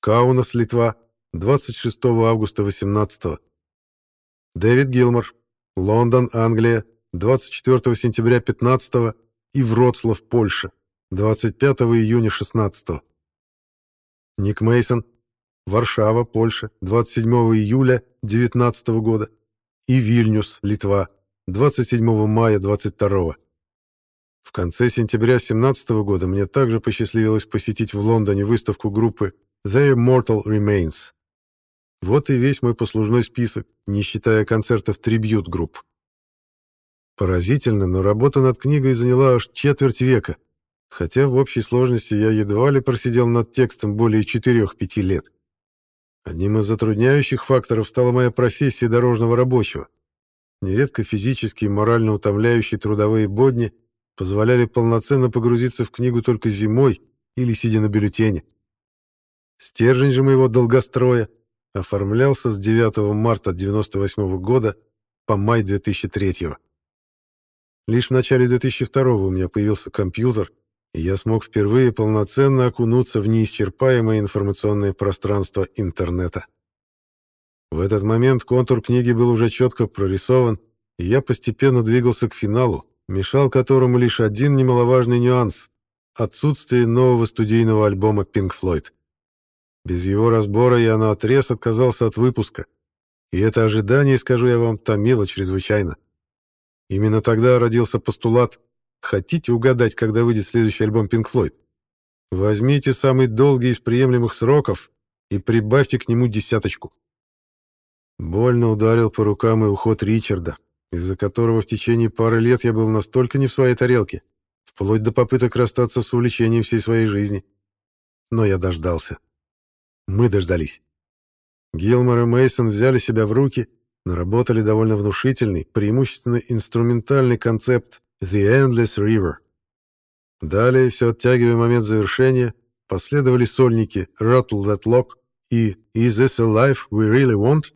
Каунас, Литва, 26 августа 18. Дэвид Гилмор, Лондон, Англия, 24 сентября 15 и Вроцлав, Польша, 25 июня 16. Ник Мейсон, Варшава, Польша, 27 июля 19 года и Вильнюс, Литва, 27 мая 22 В конце сентября 17 года мне также посчастливилось посетить в Лондоне выставку группы The Immortal Remains. Вот и весь мой послужной список, не считая концертов трибьют-групп. Поразительно, но работа над книгой заняла аж четверть века, хотя в общей сложности я едва ли просидел над текстом более 4-5 лет. Одним из затрудняющих факторов стала моя профессия дорожного рабочего. Нередко физически и морально утомляющие трудовые будни позволяли полноценно погрузиться в книгу только зимой или сидя на бюллетене. Стержень же моего долгостроя оформлялся с 9 марта 1998 года по май 2003. Лишь в начале 2002 у меня появился компьютер, и я смог впервые полноценно окунуться в неисчерпаемое информационное пространство интернета. В этот момент контур книги был уже четко прорисован, и я постепенно двигался к финалу, мешал которому лишь один немаловажный нюанс — отсутствие нового студийного альбома Pink Floyd. Без его разбора я наотрез отказался от выпуска, и это ожидание, скажу я вам, томило чрезвычайно. Именно тогда родился постулат «Хотите угадать, когда выйдет следующий альбом Pink Floyd? Возьмите самый долгий из приемлемых сроков и прибавьте к нему десяточку». Больно ударил по рукам и уход Ричарда, из-за которого в течение пары лет я был настолько не в своей тарелке, вплоть до попыток расстаться с увлечением всей своей жизни. Но я дождался. Мы дождались. Гилмор и Мейсон взяли себя в руки, наработали довольно внушительный, преимущественно инструментальный концепт «The Endless River». Далее, все оттягивая момент завершения, последовали сольники «Rattle That Lock» и «Is This a Life We Really Want?»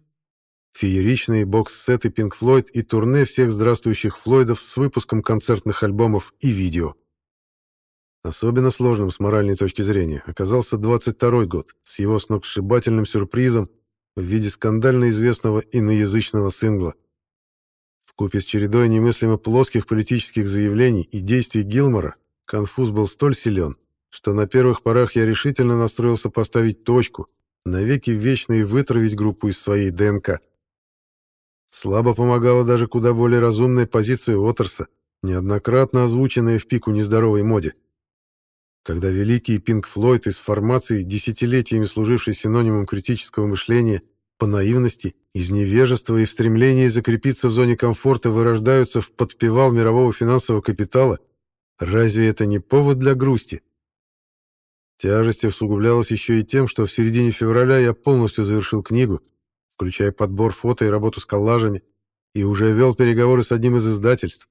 Фееричные бокс-сеты Pink Floyd и турне всех здравствующих Флойдов с выпуском концертных альбомов и видео. Особенно сложным с моральной точки зрения оказался 22 год с его сногсшибательным сюрпризом в виде скандально известного иноязычного сингла. Вкупе с чередой немыслимо плоских политических заявлений и действий Гилмора конфуз был столь силен, что на первых порах я решительно настроился поставить точку, навеки вечно и вытравить группу из своей ДНК. Слабо помогала даже куда более разумная позиция Уотерса, неоднократно озвученная в пику нездоровой моде. Когда великий Пинк Флойд из формации, десятилетиями служивший синонимом критического мышления, по наивности, из невежества и в стремлении закрепиться в зоне комфорта вырождаются в подпевал мирового финансового капитала, разве это не повод для грусти? Тяжесть усугублялась еще и тем, что в середине февраля я полностью завершил книгу, включая подбор фото и работу с коллажами, и уже вел переговоры с одним из издательств.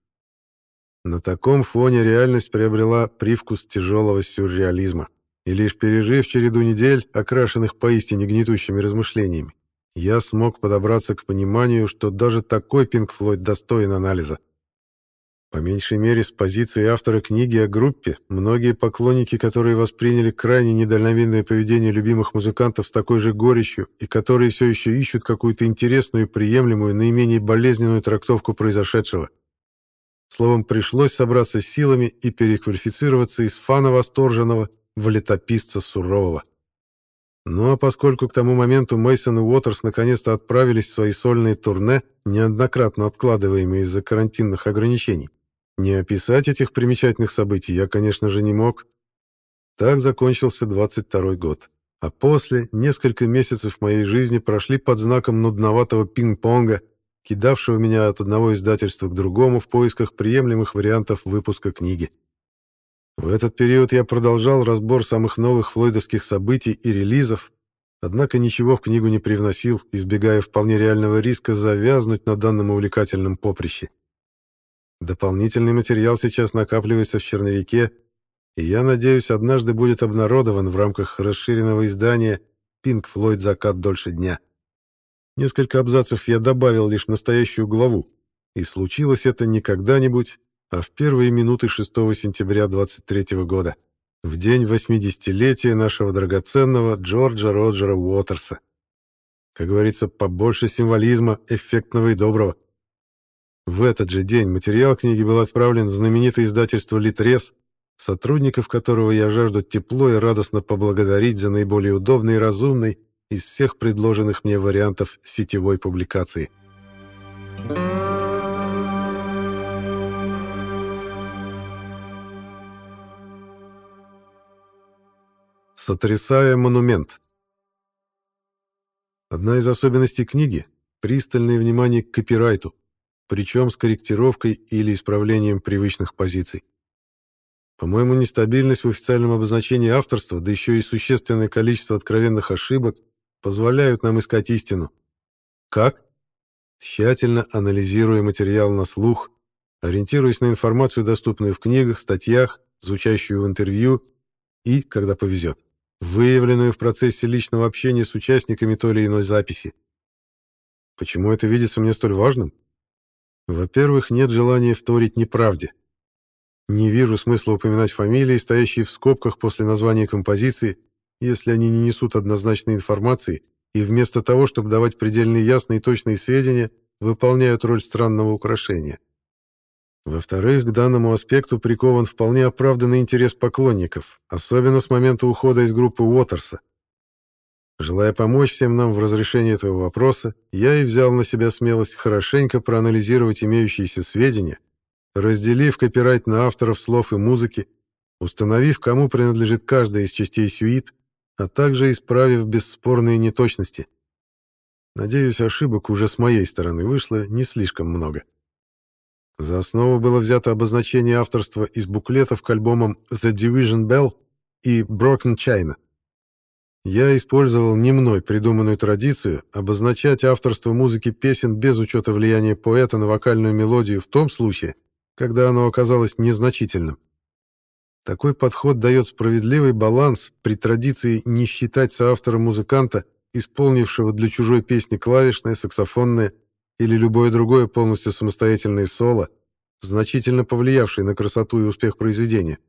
На таком фоне реальность приобрела привкус тяжелого сюрреализма, и лишь пережив череду недель, окрашенных поистине гнетущими размышлениями, я смог подобраться к пониманию, что даже такой Пинк Флойд достоин анализа. По меньшей мере, с позиции автора книги о группе, многие поклонники, которые восприняли крайне недальновидное поведение любимых музыкантов с такой же горечью и которые все еще ищут какую-то интересную, приемлемую, наименее болезненную трактовку произошедшего. Словом, пришлось собраться силами и переквалифицироваться из фана восторженного в летописца сурового. Ну а поскольку к тому моменту Мейсон и Уотерс наконец-то отправились в свои сольные турне, неоднократно откладываемые из-за карантинных ограничений, не описать этих примечательных событий я, конечно же, не мог. Так закончился 22 год. А после несколько месяцев моей жизни прошли под знаком нудноватого пинг-понга, кидавшего меня от одного издательства к другому в поисках приемлемых вариантов выпуска книги. В этот период я продолжал разбор самых новых флойдовских событий и релизов, однако ничего в книгу не привносил, избегая вполне реального риска завязнуть на данном увлекательном поприще. Дополнительный материал сейчас накапливается в черновике, и я надеюсь, однажды будет обнародован в рамках расширенного издания «Пинк Флойд. Закат дольше дня». Несколько абзацев я добавил лишь настоящую главу, и случилось это не когда-нибудь, а в первые минуты 6 сентября 23 года, в день 80-летия нашего драгоценного Джорджа Роджера Уотерса. Как говорится, побольше символизма, эффектного и доброго. В этот же день материал книги был отправлен в знаменитое издательство «Литрес», сотрудников которого я жажду тепло и радостно поблагодарить за наиболее удобный и разумный из всех предложенных мне вариантов сетевой публикации. Сотрясая монумент Одна из особенностей книги — пристальное внимание к копирайту, причем с корректировкой или исправлением привычных позиций. По-моему, нестабильность в официальном обозначении авторства, да еще и существенное количество откровенных ошибок позволяют нам искать истину. Как? Тщательно анализируя материал на слух, ориентируясь на информацию, доступную в книгах, статьях, звучащую в интервью и, когда повезет, выявленную в процессе личного общения с участниками той или иной записи. Почему это видится мне столь важным? Во-первых, нет желания вторить неправде. Не вижу смысла упоминать фамилии, стоящие в скобках после названия композиции, если они не несут однозначной информации и вместо того, чтобы давать предельно ясные и точные сведения, выполняют роль странного украшения. Во-вторых, к данному аспекту прикован вполне оправданный интерес поклонников, особенно с момента ухода из группы Уотерса. Желая помочь всем нам в разрешении этого вопроса, я и взял на себя смелость хорошенько проанализировать имеющиеся сведения, разделив копирайт на авторов слов и музыки, установив, кому принадлежит каждая из частей сюит, а также исправив бесспорные неточности. Надеюсь, ошибок уже с моей стороны вышло не слишком много. За основу было взято обозначение авторства из буклетов к альбомам The Division Bell и Broken China. Я использовал не мной придуманную традицию обозначать авторство музыки песен без учета влияния поэта на вокальную мелодию в том случае, когда оно оказалось незначительным. Такой подход дает справедливый баланс при традиции не считать соавтором музыканта, исполнившего для чужой песни клавишное, саксофонное или любое другое полностью самостоятельное соло, значительно повлиявшее на красоту и успех произведения.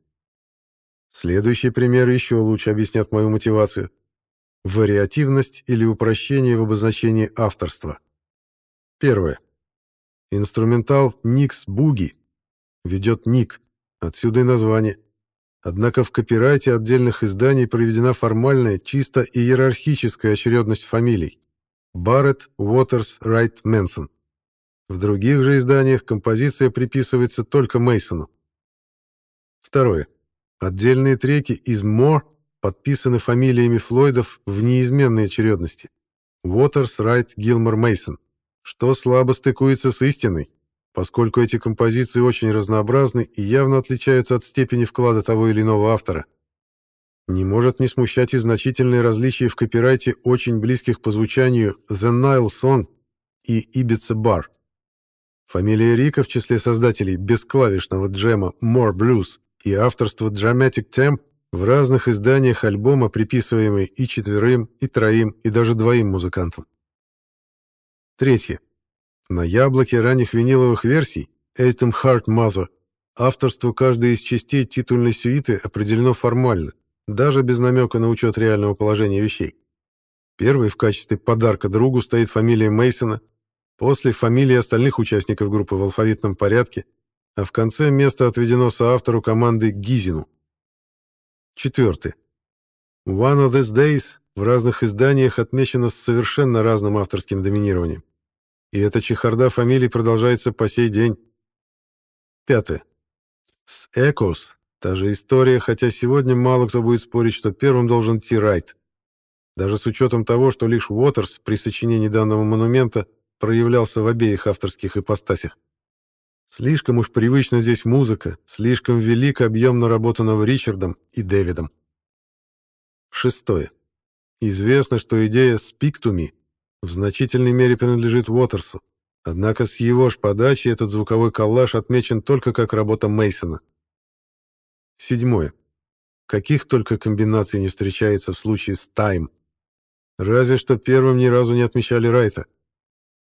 Следующие примеры еще лучше объяснят мою мотивацию. Вариативность или упрощение в обозначении авторства. Первое. Инструментал «Никс Буги» ведет ник, отсюда и название. Однако в копирайте отдельных изданий проведена формальная, чисто иерархическая очередность фамилий. Барретт, Уотерс, Райт, Мэнсон. В других же изданиях композиция приписывается только Мейсону. Второе. Отдельные треки из More подписаны фамилиями Флойдов в неизменной очередности. Уотерс, Райт, Гилмор, Мейсон, что слабо стыкуется с истиной, поскольку эти композиции очень разнообразны и явно отличаются от степени вклада того или иного автора. Не может не смущать и значительные различия в копирайте очень близких по звучанию The Nile Song и Ibiza Bar. Фамилия Рика в числе создателей бесклавишного джема More Blues и авторство Dramatic Temp в разных изданиях альбома, приписываемые и четверым, и троим, и даже двоим музыкантам. Третье. На яблоке ранних виниловых версий Atom Heart Mother авторство каждой из частей титульной сюиты определено формально, даже без намека на учет реального положения вещей. Первый в качестве подарка другу стоит фамилия Мейсона, после фамилии остальных участников группы в алфавитном порядке, а в конце место отведено соавтору команды Гизину. Четвертый. One of These Days в разных изданиях отмечено с совершенно разным авторским доминированием. И эта чехарда фамилий продолжается по сей день. Пятое. С Экос та же история, хотя сегодня мало кто будет спорить, что первым должен идти Райт. Даже с учетом того, что лишь Уотерс при сочинении данного монумента проявлялся в обеих авторских ипостасях. Слишком уж привычна здесь музыка, слишком велик объем наработанного Ричардом и Дэвидом. Шестое. Известно, что идея «Speak to me» в значительной мере принадлежит Уотерсу. Однако с его ж подачи этот звуковой коллаж отмечен только как работа Мейсона. Седьмое. Каких только комбинаций не встречается в случае с Time. Разве что первым ни разу не отмечали Райта.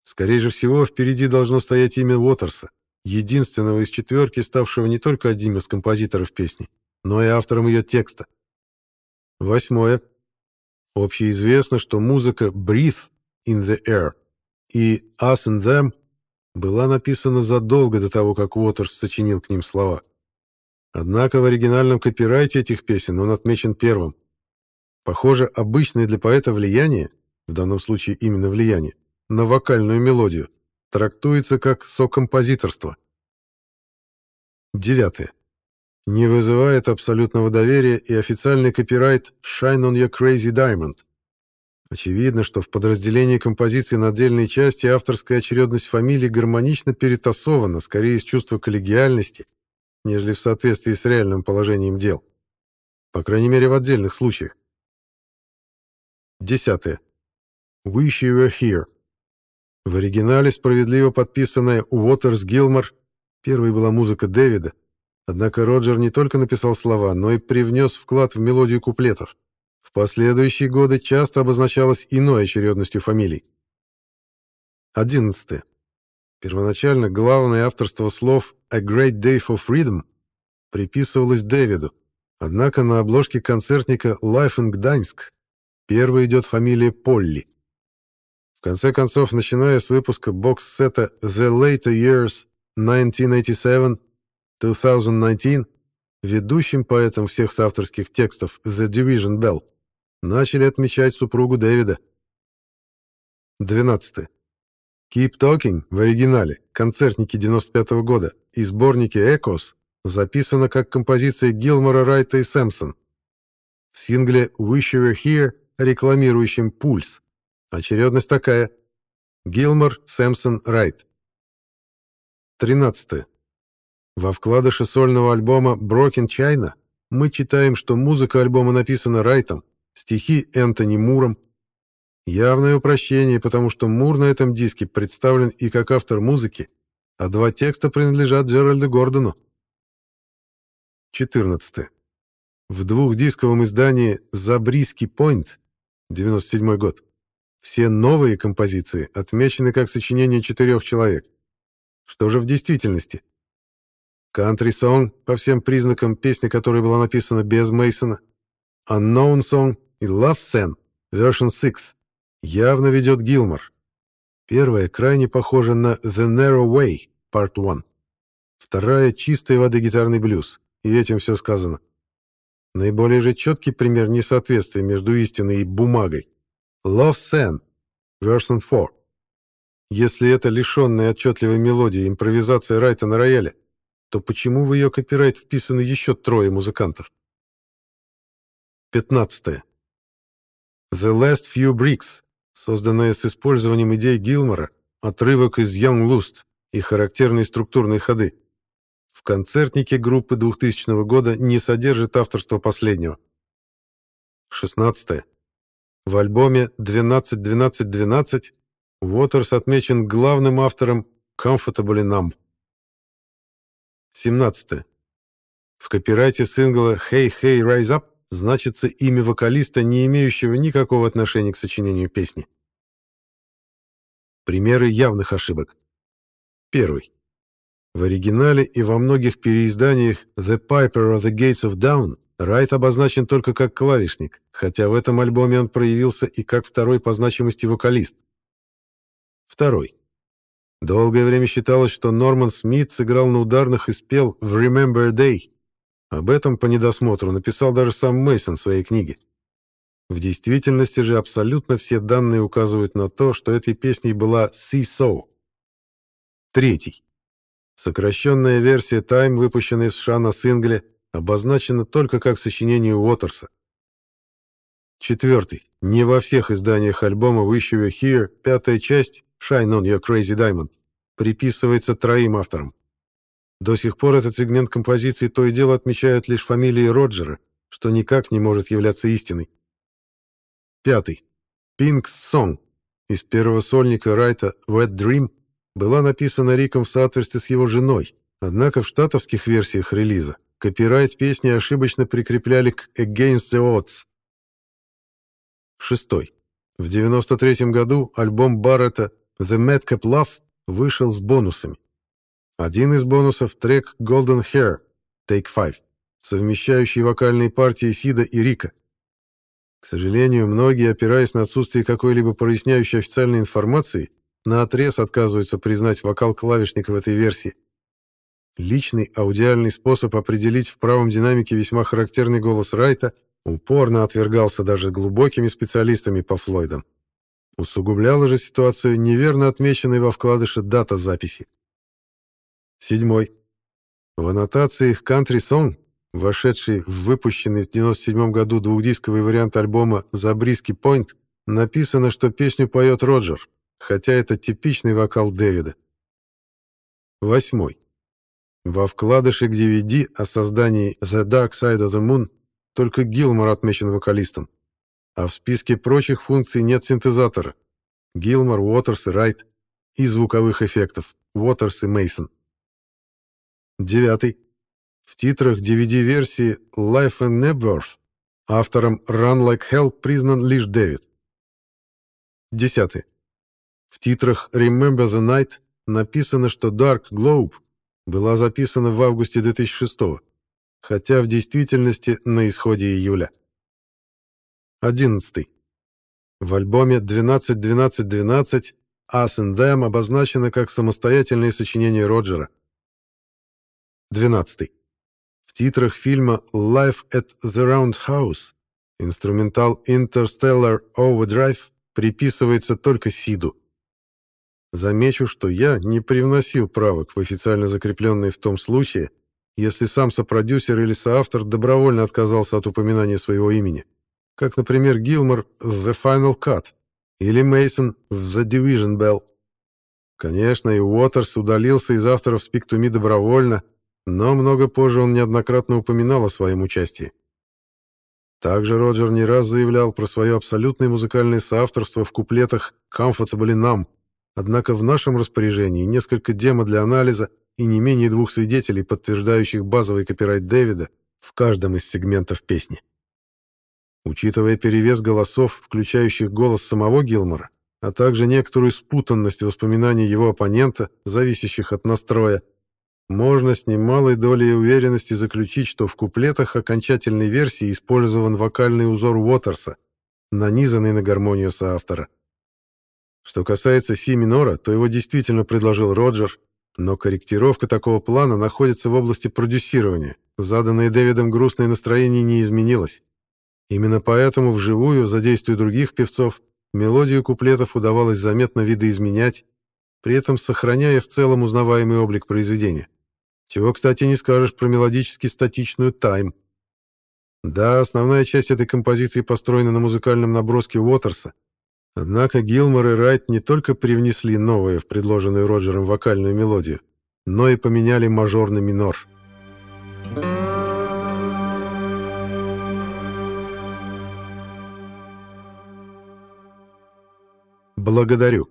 Скорее же всего, впереди должно стоять имя Уотерса, единственного из четверки, ставшего не только одним из композиторов песни, но и автором ее текста. Восьмое. Общеизвестно, что музыка «Breathe» in the Air и Us and Them была написана задолго до того, как Уотерс сочинил к ним слова. Однако в оригинальном копирайте этих песен он отмечен первым. Похоже, обычное для поэта влияние, в данном случае именно влияние, на вокальную мелодию, трактуется как сокомпозиторство. Девятое. Не вызывает абсолютного доверия и официальный копирайт «Shine on your crazy diamond», Очевидно, что в подразделении композиции на отдельные части авторская очередность фамилий гармонично перетасована, скорее из чувства коллегиальности, нежели в соответствии с реальным положением дел. По крайней мере, в отдельных случаях. Десятое. Wish You Were Here. В оригинале справедливо подписанная Уотерс Гилмор, первой была музыка Дэвида, однако Роджер не только написал слова, но и привнес вклад в мелодию куплетов. В последующие годы часто обозначалась иной очередностью фамилий. 11. Первоначально главное авторство слов «A Great Day for Freedom» приписывалась Дэвиду, однако на обложке концертника Life in Gdańsk первой идет фамилия Полли. В конце концов, начиная с выпуска бокс-сета The Later Years 1987-2019, ведущим поэтом всех авторских текстов The Division Bell начали отмечать супругу Дэвида. 12. Keep Talking в оригинале, концертники 95 -го года и сборнике Echoes записана как композиция Гилмора Райта и Сэмпсон. В сингле Wish You Were Here, рекламирующем «Пульс», очередность такая. Гилмор, Сэмпсон, Райт. 13. Во вкладыше сольного альбома Broken China мы читаем, что музыка альбома написана Райтом, стихи Энтони Муром, Явное упрощение, потому что Мур на этом диске представлен и как автор музыки, а два текста принадлежат Джеральду Гордону. 14. В двухдисковом издании «Забриски Пойнт» 97 год все новые композиции отмечены как сочинение четырех человек. Что же в действительности? Country Song, по всем признакам песня, которая была написана без Мейсона, Unknown Song и Love Sen, version 6, явно ведет Гилмор. Первая крайне похожа на The Narrow Way, Part 1. Вторая — чистой воды гитарный блюз, и этим все сказано. Наиболее же четкий пример несоответствия между истиной и бумагой. Love Sen, version 4. Если это лишенная отчетливой мелодии импровизация Райта на рояле, то почему в ее копирайт вписаны еще трое музыкантов? 15. The Last Few Bricks созданная с использованием идей Гилмора, отрывок из Young Lust и характерные структурные ходы. В концертнике группы 2000 года не содержит авторство последнего. 16. В альбоме 12-12-12 Уотерс отмечен главным автором Comfortably Numb. 17. В копирайте сингла «Hey Hey Rise Up» значится имя вокалиста, не имеющего никакого отношения к сочинению песни. Примеры явных ошибок. Первый. В оригинале и во многих переизданиях «The Piper of the Gates of Dawn» Райт обозначен только как клавишник, хотя в этом альбоме он проявился и как второй по значимости вокалист. Второй. Долгое время считалось, что Норман Смит сыграл на ударных и спел в «Remember Day», об этом по недосмотру написал даже сам Мейсон в своей книге. В действительности же абсолютно все данные указывают на то, что этой песней была «See So». Третий. Сокращенная версия Time, выпущенная в США на сингле, обозначена только как сочинение Уотерса. Четвертый. Не во всех изданиях альбома Wish You Here пятая часть Shine On Your Crazy Diamond приписывается троим авторам. До сих пор этот сегмент композиции то и дело отмечают лишь фамилии Роджера, что никак не может являться истиной. Пятый. Pink's Song из первого сольника Райта Wet Dream была написана Риком в соавторстве с его женой, однако в штатовских версиях релиза копирайт песни ошибочно прикрепляли к Against the Odds. Шестой. В 93 году альбом Баррета The Madcap Love вышел с бонусами. Один из бонусов — трек Golden Hair, Take Five, совмещающий вокальные партии Сида и Рика. К сожалению, многие, опираясь на отсутствие какой-либо проясняющей официальной информации, наотрез отказываются признать вокал клавишника в этой версии. Личный аудиальный способ определить в правом динамике весьма характерный голос Райта упорно отвергался даже глубокими специалистами по Флойдам. Усугубляла же ситуацию неверно отмеченной во вкладыше дата записи. Седьмой. В аннотациях «Country Song», вошедший в выпущенный в 1997 году двухдисковый вариант альбома «Забриски Point», написано, что песню поет Роджер, хотя это типичный вокал Дэвида. Восьмой. Во вкладыше к DVD о создании «The Dark Side of the Moon» только Гилмор отмечен вокалистом, а в списке прочих функций нет синтезатора. Гилмор, Уотерс и Райт, и звуковых эффектов, Уотерс и Мейсон. Девятый. В титрах DVD-версии Life in Nebworth автором Run Like Hell признан лишь Дэвид. Десятый. В титрах Remember the Night написано, что Dark Globe была записана в августе 2006 -го. хотя в действительности на исходе июля. 11. В альбоме «12-12-12» «Us and Them» обозначено как самостоятельное сочинение Роджера. 12. В титрах фильма «Life at the Roundhouse» инструментал «Interstellar Overdrive» приписывается только Сиду. Замечу, что я не привносил правок в официально закрепленные в том случае, если сам сопродюсер или соавтор добровольно отказался от упоминания своего имени как, например, Гилмор в «The Final Cut» или Мейсон в «The Division Bell». Конечно, и Уотерс удалился из авторов «Speak to Me» добровольно, но много позже он неоднократно упоминал о своем участии. Также Роджер не раз заявлял про свое абсолютное музыкальное соавторство в куплетах «Comfortably Numb», однако в нашем распоряжении несколько демо для анализа и не менее двух свидетелей, подтверждающих базовый копирайт Дэвида в каждом из сегментов песни. Учитывая перевес голосов, включающих голос самого Гилмора, а также некоторую спутанность воспоминаний его оппонента, зависящих от настроя, можно с немалой долей уверенности заключить, что в куплетах окончательной версии использован вокальный узор Уотерса, нанизанный на гармонию соавтора. Что касается си минора, то его действительно предложил Роджер, но корректировка такого плана находится в области продюсирования. Заданное Дэвидом грустное настроение не изменилось. Именно поэтому вживую, за действие других певцов, мелодию куплетов удавалось заметно видоизменять, при этом сохраняя в целом узнаваемый облик произведения. Чего, кстати, не скажешь про мелодически статичную «Тайм». Да, основная часть этой композиции построена на музыкальном наброске Уотерса, однако Гилмор и Райт не только привнесли новое в предложенную Роджером вокальную мелодию, но и поменяли мажор на минор. Благодарю.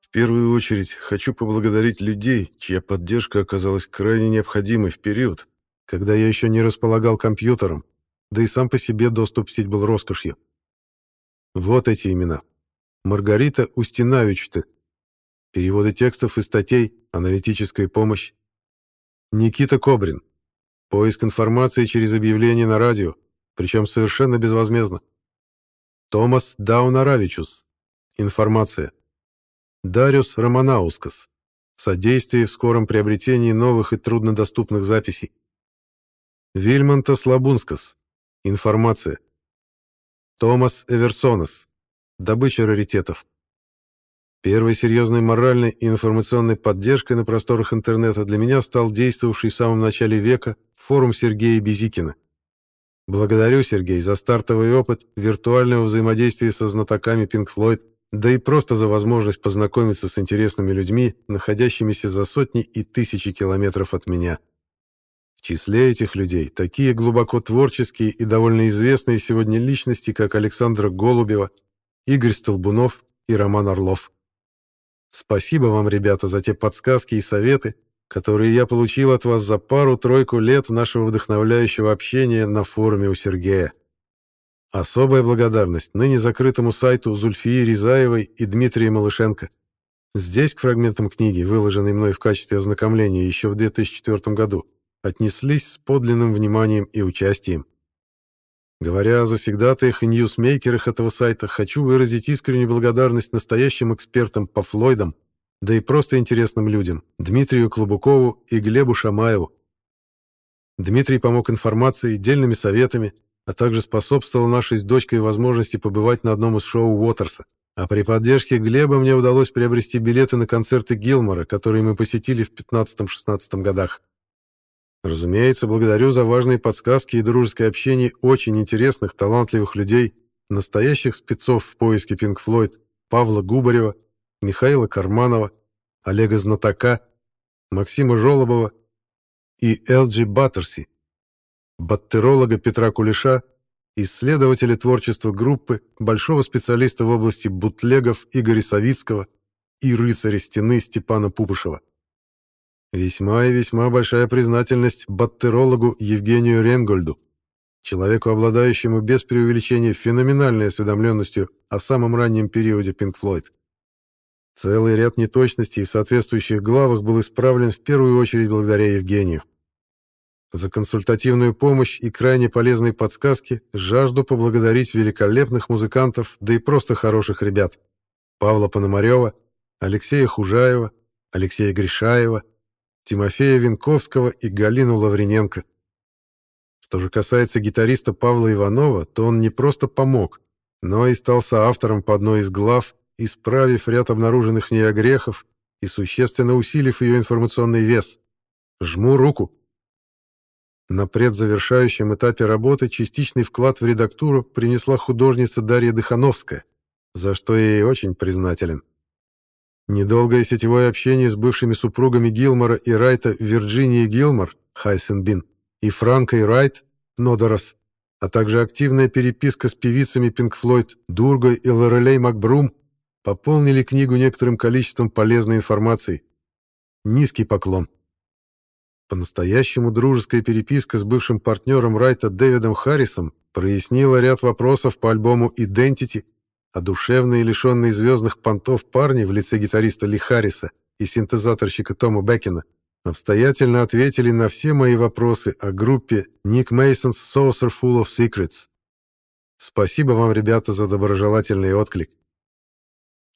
В первую очередь хочу поблагодарить людей, чья поддержка оказалась крайне необходимой в период, когда я еще не располагал компьютером, да и сам по себе доступ в сеть был роскошью. Вот эти имена. Маргарита Устиновичты. Переводы текстов и статей, аналитическая помощь. Никита Кобрин. Поиск информации через объявление на радио, причем совершенно безвозмездно. Томас Даунаравичус. Информация. Дариус Романаускас. Содействие в скором приобретении новых и труднодоступных записей. Вильмонтас Лабунскас. Информация. Томас Эверсонас. Добыча раритетов. Первой серьезной моральной и информационной поддержкой на просторах интернета для меня стал действовавший в самом начале века форум Сергея Безикина. Благодарю, Сергей, за стартовый опыт виртуального взаимодействия со знатоками Pink Floyd, да и просто за возможность познакомиться с интересными людьми, находящимися за сотни и тысячи километров от меня. Числе этих людей такие глубоко творческие и довольно известные сегодня личности, как Александра Голубева, Игорь Столбунов и Роман Орлов. Спасибо вам, ребята, за те подсказки и советы, которые я получил от вас за пару-тройку лет нашего вдохновляющего общения на форуме у Сергея. Особая благодарность ныне закрытому сайту Зульфии Ризаевой и Дмитрия Малышенко. Здесь к фрагментам книги, выложенной мной в качестве ознакомления еще в 2004 году, отнеслись с подлинным вниманием и участием. Говоря о завсегдатаях и ньюсмейкерах этого сайта, хочу выразить искреннюю благодарность настоящим экспертам по Флойдам, да и просто интересным людям, Дмитрию Клубукову и Глебу Шамаеву. Дмитрий помог информацией, дельными советами, а также способствовал нашей с дочкой возможности побывать на одном из шоу Уотерса. А при поддержке Глеба мне удалось приобрести билеты на концерты Гилмора, которые мы посетили в 15-16 годах. Разумеется, благодарю за важные подсказки и дружеское общение очень интересных, талантливых людей, настоящих спецов в поиске Пинк Флойд, Павла Губарева, Михаила Карманова, Олега Знатока, Максима Жолобова и Элджи Баттерси, баттеролога Петра Кулеша, исследователя творчества группы, большого специалиста в области бутлегов Игоря Савицкого и рыцаря стены Степана Пупышева. Весьма и весьма большая признательность баттерологу Евгению Ренгольду, человеку, обладающему без преувеличения феноменальной осведомленностью о самом раннем периоде Pink Floyd. Целый ряд неточностей в соответствующих главах был исправлен в первую очередь благодаря Евгению. За консультативную помощь и крайне полезные подсказки жажду поблагодарить великолепных музыкантов, да и просто хороших ребят. Павла Пономарева, Алексея Хужаева, Алексея Гришаева, Тимофея Винковского и Галину Лаврененко. Что же касается гитариста Павла Иванова, то он не просто помог, но и стал соавтором по одной из глав, исправив ряд обнаруженных в ней огрехов и существенно усилив ее информационный вес. Жму руку. На предзавершающем этапе работы частичный вклад в редактуру принесла художница Дарья Дыхановская, за что я ей очень признателен. Недолгое сетевое общение с бывшими супругами Гилмора и Райта Вирджинией Гилмор, Хайсенбин, и Франкой Райт, Нодорос, а также активная переписка с певицами Пинк Флойд, Дургой и Лорелей Макбрум пополнили книгу некоторым количеством полезной информации. Низкий поклон. По-настоящему дружеская переписка с бывшим партнером Райта Дэвидом Харрисом прояснила ряд вопросов по альбому «Identity», а душевные лишенные звездных понтов парни в лице гитариста Ли Харриса и синтезаторщика Тома Беккена обстоятельно ответили на все мои вопросы о группе Nick Mason's Saucer Full of Secrets. Спасибо вам, ребята, за доброжелательный отклик.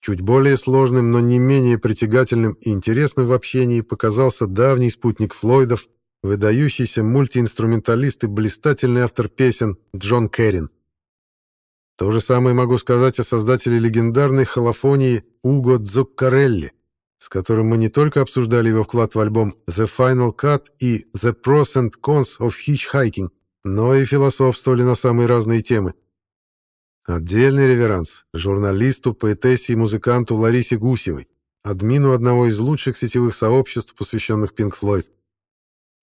Чуть более сложным, но не менее притягательным и интересным в общении показался давний спутник Флойдов, выдающийся мультиинструменталист и блистательный автор песен Джон Керрин. То же самое могу сказать о создателе легендарной холофонии Уго Дзуккарелли, с которым мы не только обсуждали его вклад в альбом The Final Cut и The Pros and Cons of Hitchhiking, но и философствовали на самые разные темы. Отдельный реверанс журналисту, поэтессе и музыканту Ларисе Гусевой, админу одного из лучших сетевых сообществ, посвященных Pink Floyd.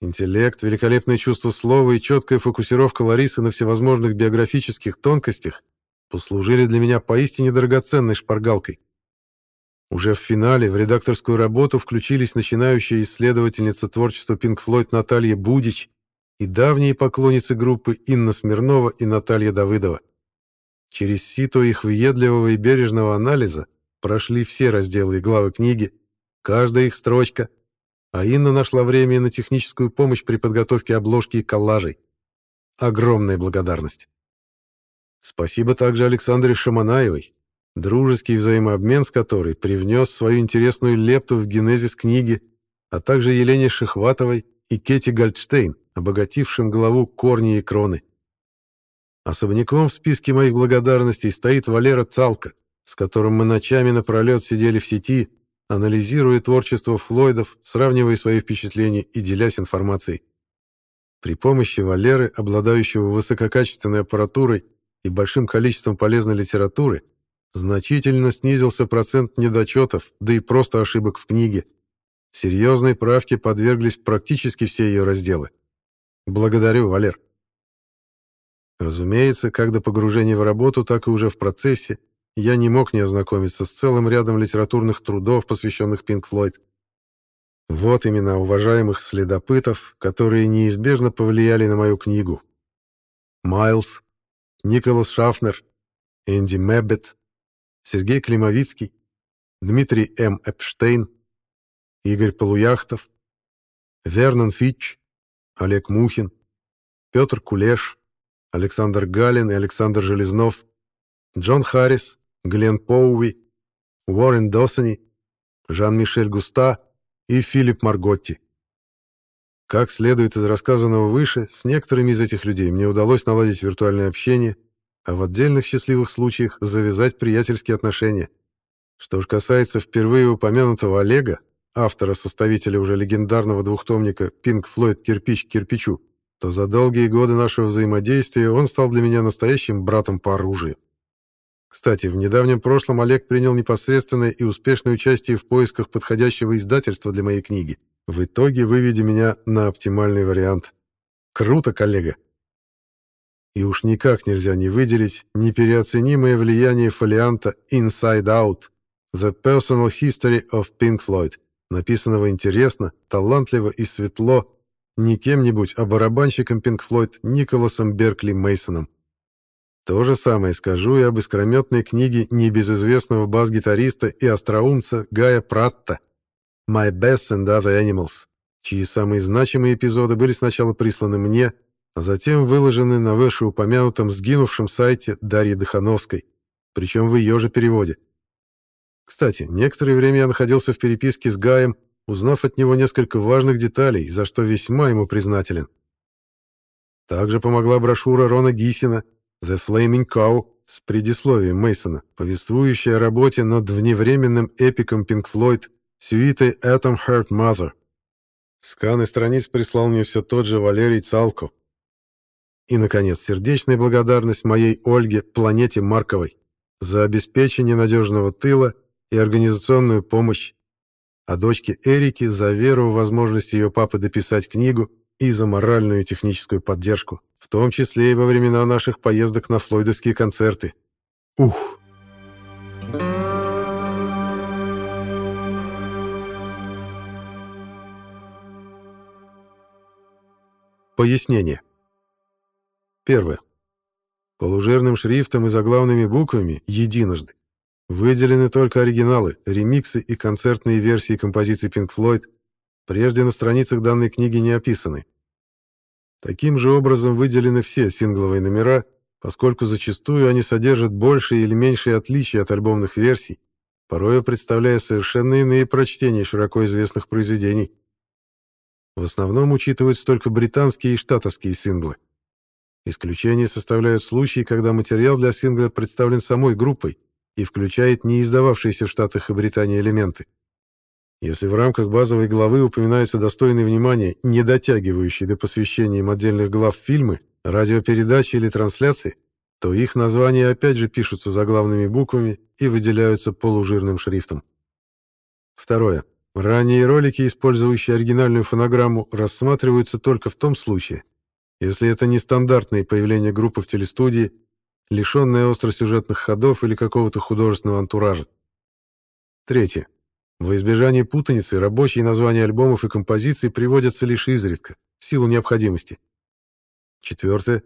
Интеллект, великолепное чувство слова и четкая фокусировка Ларисы на всевозможных биографических тонкостях послужили для меня поистине драгоценной шпаргалкой. Уже в финале в редакторскую работу включились начинающая исследовательница творчества Pink Floyd Наталья Будич и давние поклонницы группы Инна Смирнова и Наталья Давыдова. Через сито их въедливого и бережного анализа прошли все разделы и главы книги, каждая их строчка, а Инна нашла время на техническую помощь при подготовке обложки и коллажей. Огромная благодарность. Спасибо также Александре Шаманаевой, дружеский взаимообмен с которой привнес свою интересную лепту в генезис книги, а также Елене Шихватовой и Кети Гальдштейн, обогатившим главу «Корни и кроны». Особняком в списке моих благодарностей стоит Валера Цалка, с которым мы ночами напролет сидели в сети, анализируя творчество Флойдов, сравнивая свои впечатления и делясь информацией. При помощи Валеры, обладающего высококачественной аппаратурой и большим количеством полезной литературы, значительно снизился процент недочетов, да и просто ошибок в книге. Серьезной правке подверглись практически все ее разделы. Благодарю, Валер. Разумеется, как до погружения в работу, так и уже в процессе, я не мог не ознакомиться с целым рядом литературных трудов, посвященных Пинк Флойд. Вот имена уважаемых следопытов, которые неизбежно повлияли на мою книгу. Майлз, Николас Шафнер, Энди Мэббет, Сергей Климовицкий, Дмитрий М. Эпштейн, Игорь Полуяхтов, Вернон Фитч, Олег Мухин, Петр Кулеш, Александр Галин и Александр Железнов, Джон Харрис, Глен Поуи, Уоррен Досани, Жан-Мишель Густа и Филипп Марготти. Как следует из рассказанного выше, с некоторыми из этих людей мне удалось наладить виртуальное общение, а в отдельных счастливых случаях завязать приятельские отношения. Что же касается впервые упомянутого Олега, автора-составителя уже легендарного двухтомника «Пинк Флойд. Кирпич к кирпичу», то за долгие годы нашего взаимодействия он стал для меня настоящим братом по оружию. Кстати, в недавнем прошлом Олег принял непосредственное и успешное участие в поисках подходящего издательства для моей книги, в итоге выведя меня на оптимальный вариант. Круто, коллега! И уж никак нельзя не выделить непереоценимое влияние фолианта Inside Out – The Personal History of Pink Floyd, написанного интересно, талантливо и светло не кем-нибудь, а барабанщиком Pink Floyd Николасом Беркли Мейсоном. То же самое скажу и об искрометной книге небезызвестного бас-гитариста и остроумца Гая Пратта «My Best and Other Animals» чьи самые значимые эпизоды были сначала присланы мне, а затем выложены на вышеупомянутом сгинувшем сайте Дарьи Дыхановской, причем в ее же переводе. Кстати, некоторое время я находился в переписке с Гаем, узнав от него несколько важных деталей, за что весьма ему признателен. Также помогла брошюра Рона Гисина «The Flaming Cow» с предисловием Мейсона, повествующая о работе над вневременным эпиком Pink Floyd сюитой Atom Heart Mother. Сканы страниц прислал мне все тот же Валерий Цалко. И, наконец, сердечная благодарность моей Ольге Планете Марковой за обеспечение надежного тыла и организационную помощь, а дочке Эрике за веру в возможность ее папы дописать книгу и за моральную и техническую поддержку, в том числе и во времена наших поездок на флойдовские концерты. Ух! Пояснение. Первое. Полужирным шрифтом и заглавными буквами единожды выделены только оригиналы, ремиксы и концертные версии композиций Pink Floyd, прежде на страницах данной книги не описаны. Таким же образом выделены все сингловые номера, поскольку зачастую они содержат большие или меньшие отличия от альбомных версий, порой представляя совершенно иные прочтения широко известных произведений. В основном учитываются только британские и штатовские синглы. Исключение составляют случаи, когда материал для сингла представлен самой группой и включает не издававшиеся в Штатах и Британии элементы. Если в рамках базовой главы упоминаются достойные внимания, не дотягивающие до посвящения им отдельных глав фильмы, радиопередачи или трансляции, то их названия опять же пишутся заглавными буквами и выделяются полужирным шрифтом. Второе. Ранние ролики, использующие оригинальную фонограмму, рассматриваются только в том случае, если это не стандартное появление группы в телестудии, лишенное остросюжетных ходов или какого-то художественного антуража. Tретье. Во избежание путаницы рабочие названия альбомов и композиций приводятся лишь изредка, в силу необходимости. Четвертое.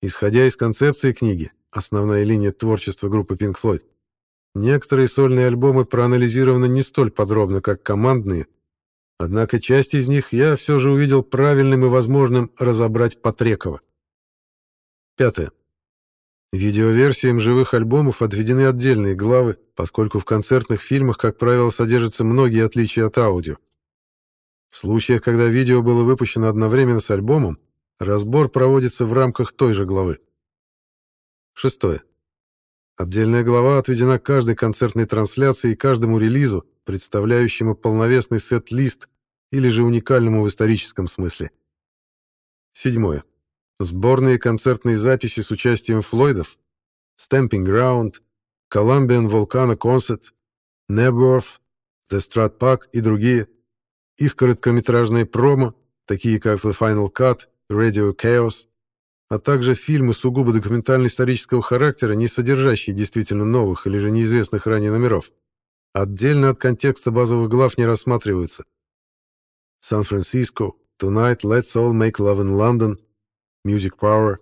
Исходя из концепции книги, основная линия творчества группы Pink Floyd, некоторые сольные альбомы проанализированы не столь подробно, как командные, однако часть из них я все же увидел правильным и возможным разобрать Потреково. Пятое. Видеоверсиям живых альбомов отведены отдельные главы, поскольку в концертных фильмах, как правило, содержатся многие отличия от аудио. В случаях, когда видео было выпущено одновременно с альбомом, разбор проводится в рамках той же главы. Шестое. Отдельная глава отведена каждой концертной трансляции и каждому релизу, представляющему полновесный сет-лист или же уникальному в историческом смысле. Седьмое. Сборные концертные записи с участием Флойдов, Stamping Ground, Columbian Volcano Concert, Nebworth, The Strat Pack и другие. Их короткометражные промо, такие как The Final Cut, Radio Chaos, а также фильмы сугубо документально-исторического характера, не содержащие действительно новых или же неизвестных ранее номеров, отдельно от контекста базовых глав не рассматриваются. Сан-Франциско, Tonight Let's All Make Love in London, Music Power,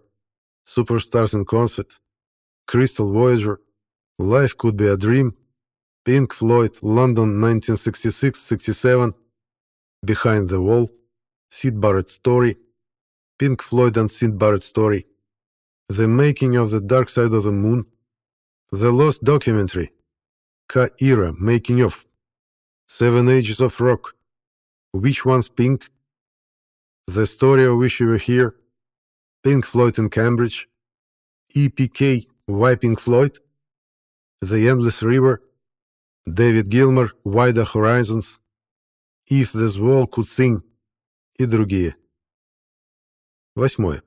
Superstars in Concert, Crystal Voyager, Life Could Be a Dream, Pink Floyd, London 1966-67, Behind the Wall, Sid Barrett Story, Pink Floyd and Sid Barrett Story, The Making of the Dark Side of the Moon, The Lost Documentary, Ka-Era Making of, Seven Ages of Rock, Which One's Pink, The Story of Wish You Were Here, Pink Floyd in Cambridge, EPK Why Pink Floyd, The Endless River, David Gilmour Wider Horizons, If This Wall Could Sing и другие. Восьмое.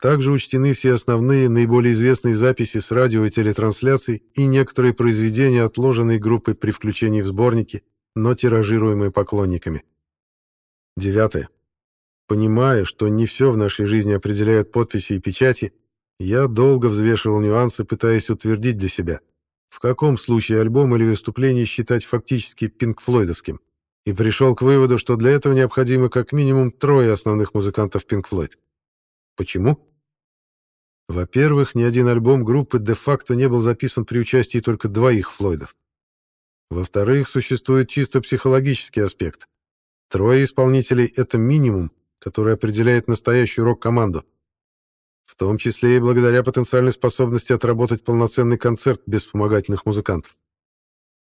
Также учтены все основные, наиболее известные записи с радио и телетрансляций и некоторые произведения, отложенные группой при включении в сборники, но тиражируемые поклонниками. Девятое. Понимая, что не все в нашей жизни определяют подписи и печати, я долго взвешивал нюансы, пытаясь утвердить для себя, в каком случае альбом или выступление считать фактически пинк-флойдовским, и пришел к выводу, что для этого необходимо как минимум трое основных музыкантов Pink Floyd. Почему? Во-первых, ни один альбом группы де-факто не был записан при участии только двоих Флойдов. Во-вторых, существует чисто психологический аспект. Трое исполнителей — это минимум, который определяет настоящую рок-команду. В том числе и благодаря потенциальной способности отработать полноценный концерт без вспомогательных музыкантов.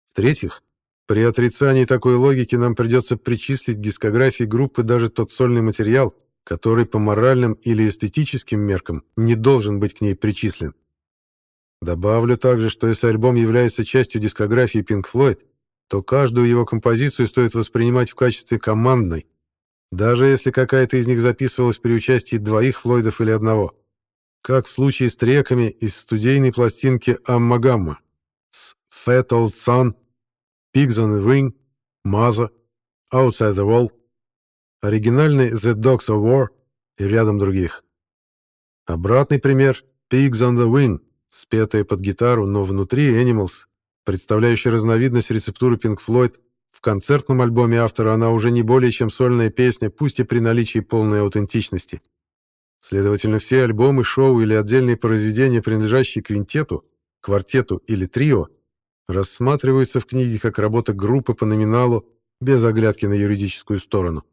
В-третьих, при отрицании такой логики нам придется причислить к дискографии группы даже тот сольный материал, который по моральным или эстетическим меркам не должен быть к ней причислен. Добавлю также, что если альбом является частью дискографии Pink Floyd, то каждую его композицию стоит воспринимать в качестве командной, даже если какая-то из них записывалась при участии двоих Флойдов или одного. Как в случае с треками из студийной пластинки «Аммагамма» с «Fat Old Sun», «Pigs on the Ring», «Mother», «Outside the Wall», оригинальный «The Dogs of War» и рядом других. Обратный пример «Pigs on the Wing», спетая под гитару, но внутри Animals, представляющая разновидность рецептуры Pink Floyd, в концертном альбоме автора она уже не более чем сольная песня, пусть и при наличии полной аутентичности. Следовательно, все альбомы, шоу или отдельные произведения, принадлежащие квинтету, квартету или трио, рассматриваются в книге как работа группы по номиналу, без оглядки на юридическую сторону.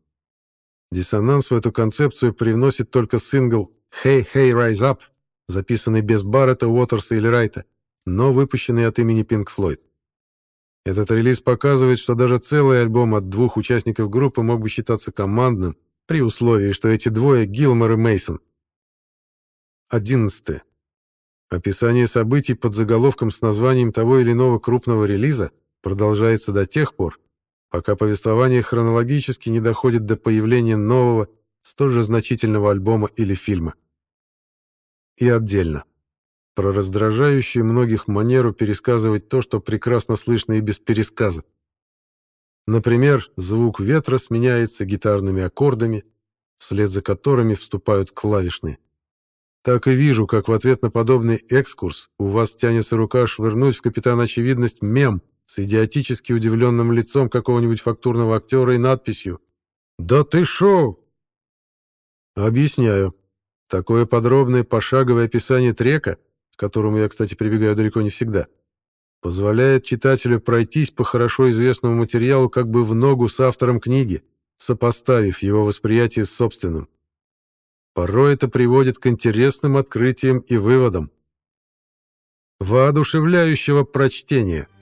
Диссонанс в эту концепцию привносит только сингл «Hey, hey, rise up», записанный без Баррета, Уотерса или Райта, но выпущенный от имени Pink Floyd. Этот релиз показывает, что даже целый альбом от двух участников группы мог бы считаться командным, при условии, что эти двое — Гилмор и Мейсон. 11. Описание событий под заголовком с названием того или иного крупного релиза продолжается до тех пор, пока повествование хронологически не доходит до появления нового, столь же значительного альбома или фильма. И отдельно. Про раздражающую многих манеру пересказывать то, что прекрасно слышно и без пересказа. Например, звук ветра сменяется гитарными аккордами, вслед за которыми вступают клавишные. Так и вижу, как в ответ на подобный экскурс у вас тянется рука швырнуть в капитан очевидность мем с идиотически удивленным лицом какого-нибудь фактурного актера и надписью «Да ты шо?» Объясняю. Такое подробное пошаговое описание трека, к которому я, кстати, прибегаю далеко не всегда, позволяет читателю пройтись по хорошо известному материалу как бы в ногу с автором книги, сопоставив его восприятие с собственным. Порой это приводит к интересным открытиям и выводам. Воодушевляющего прочтения –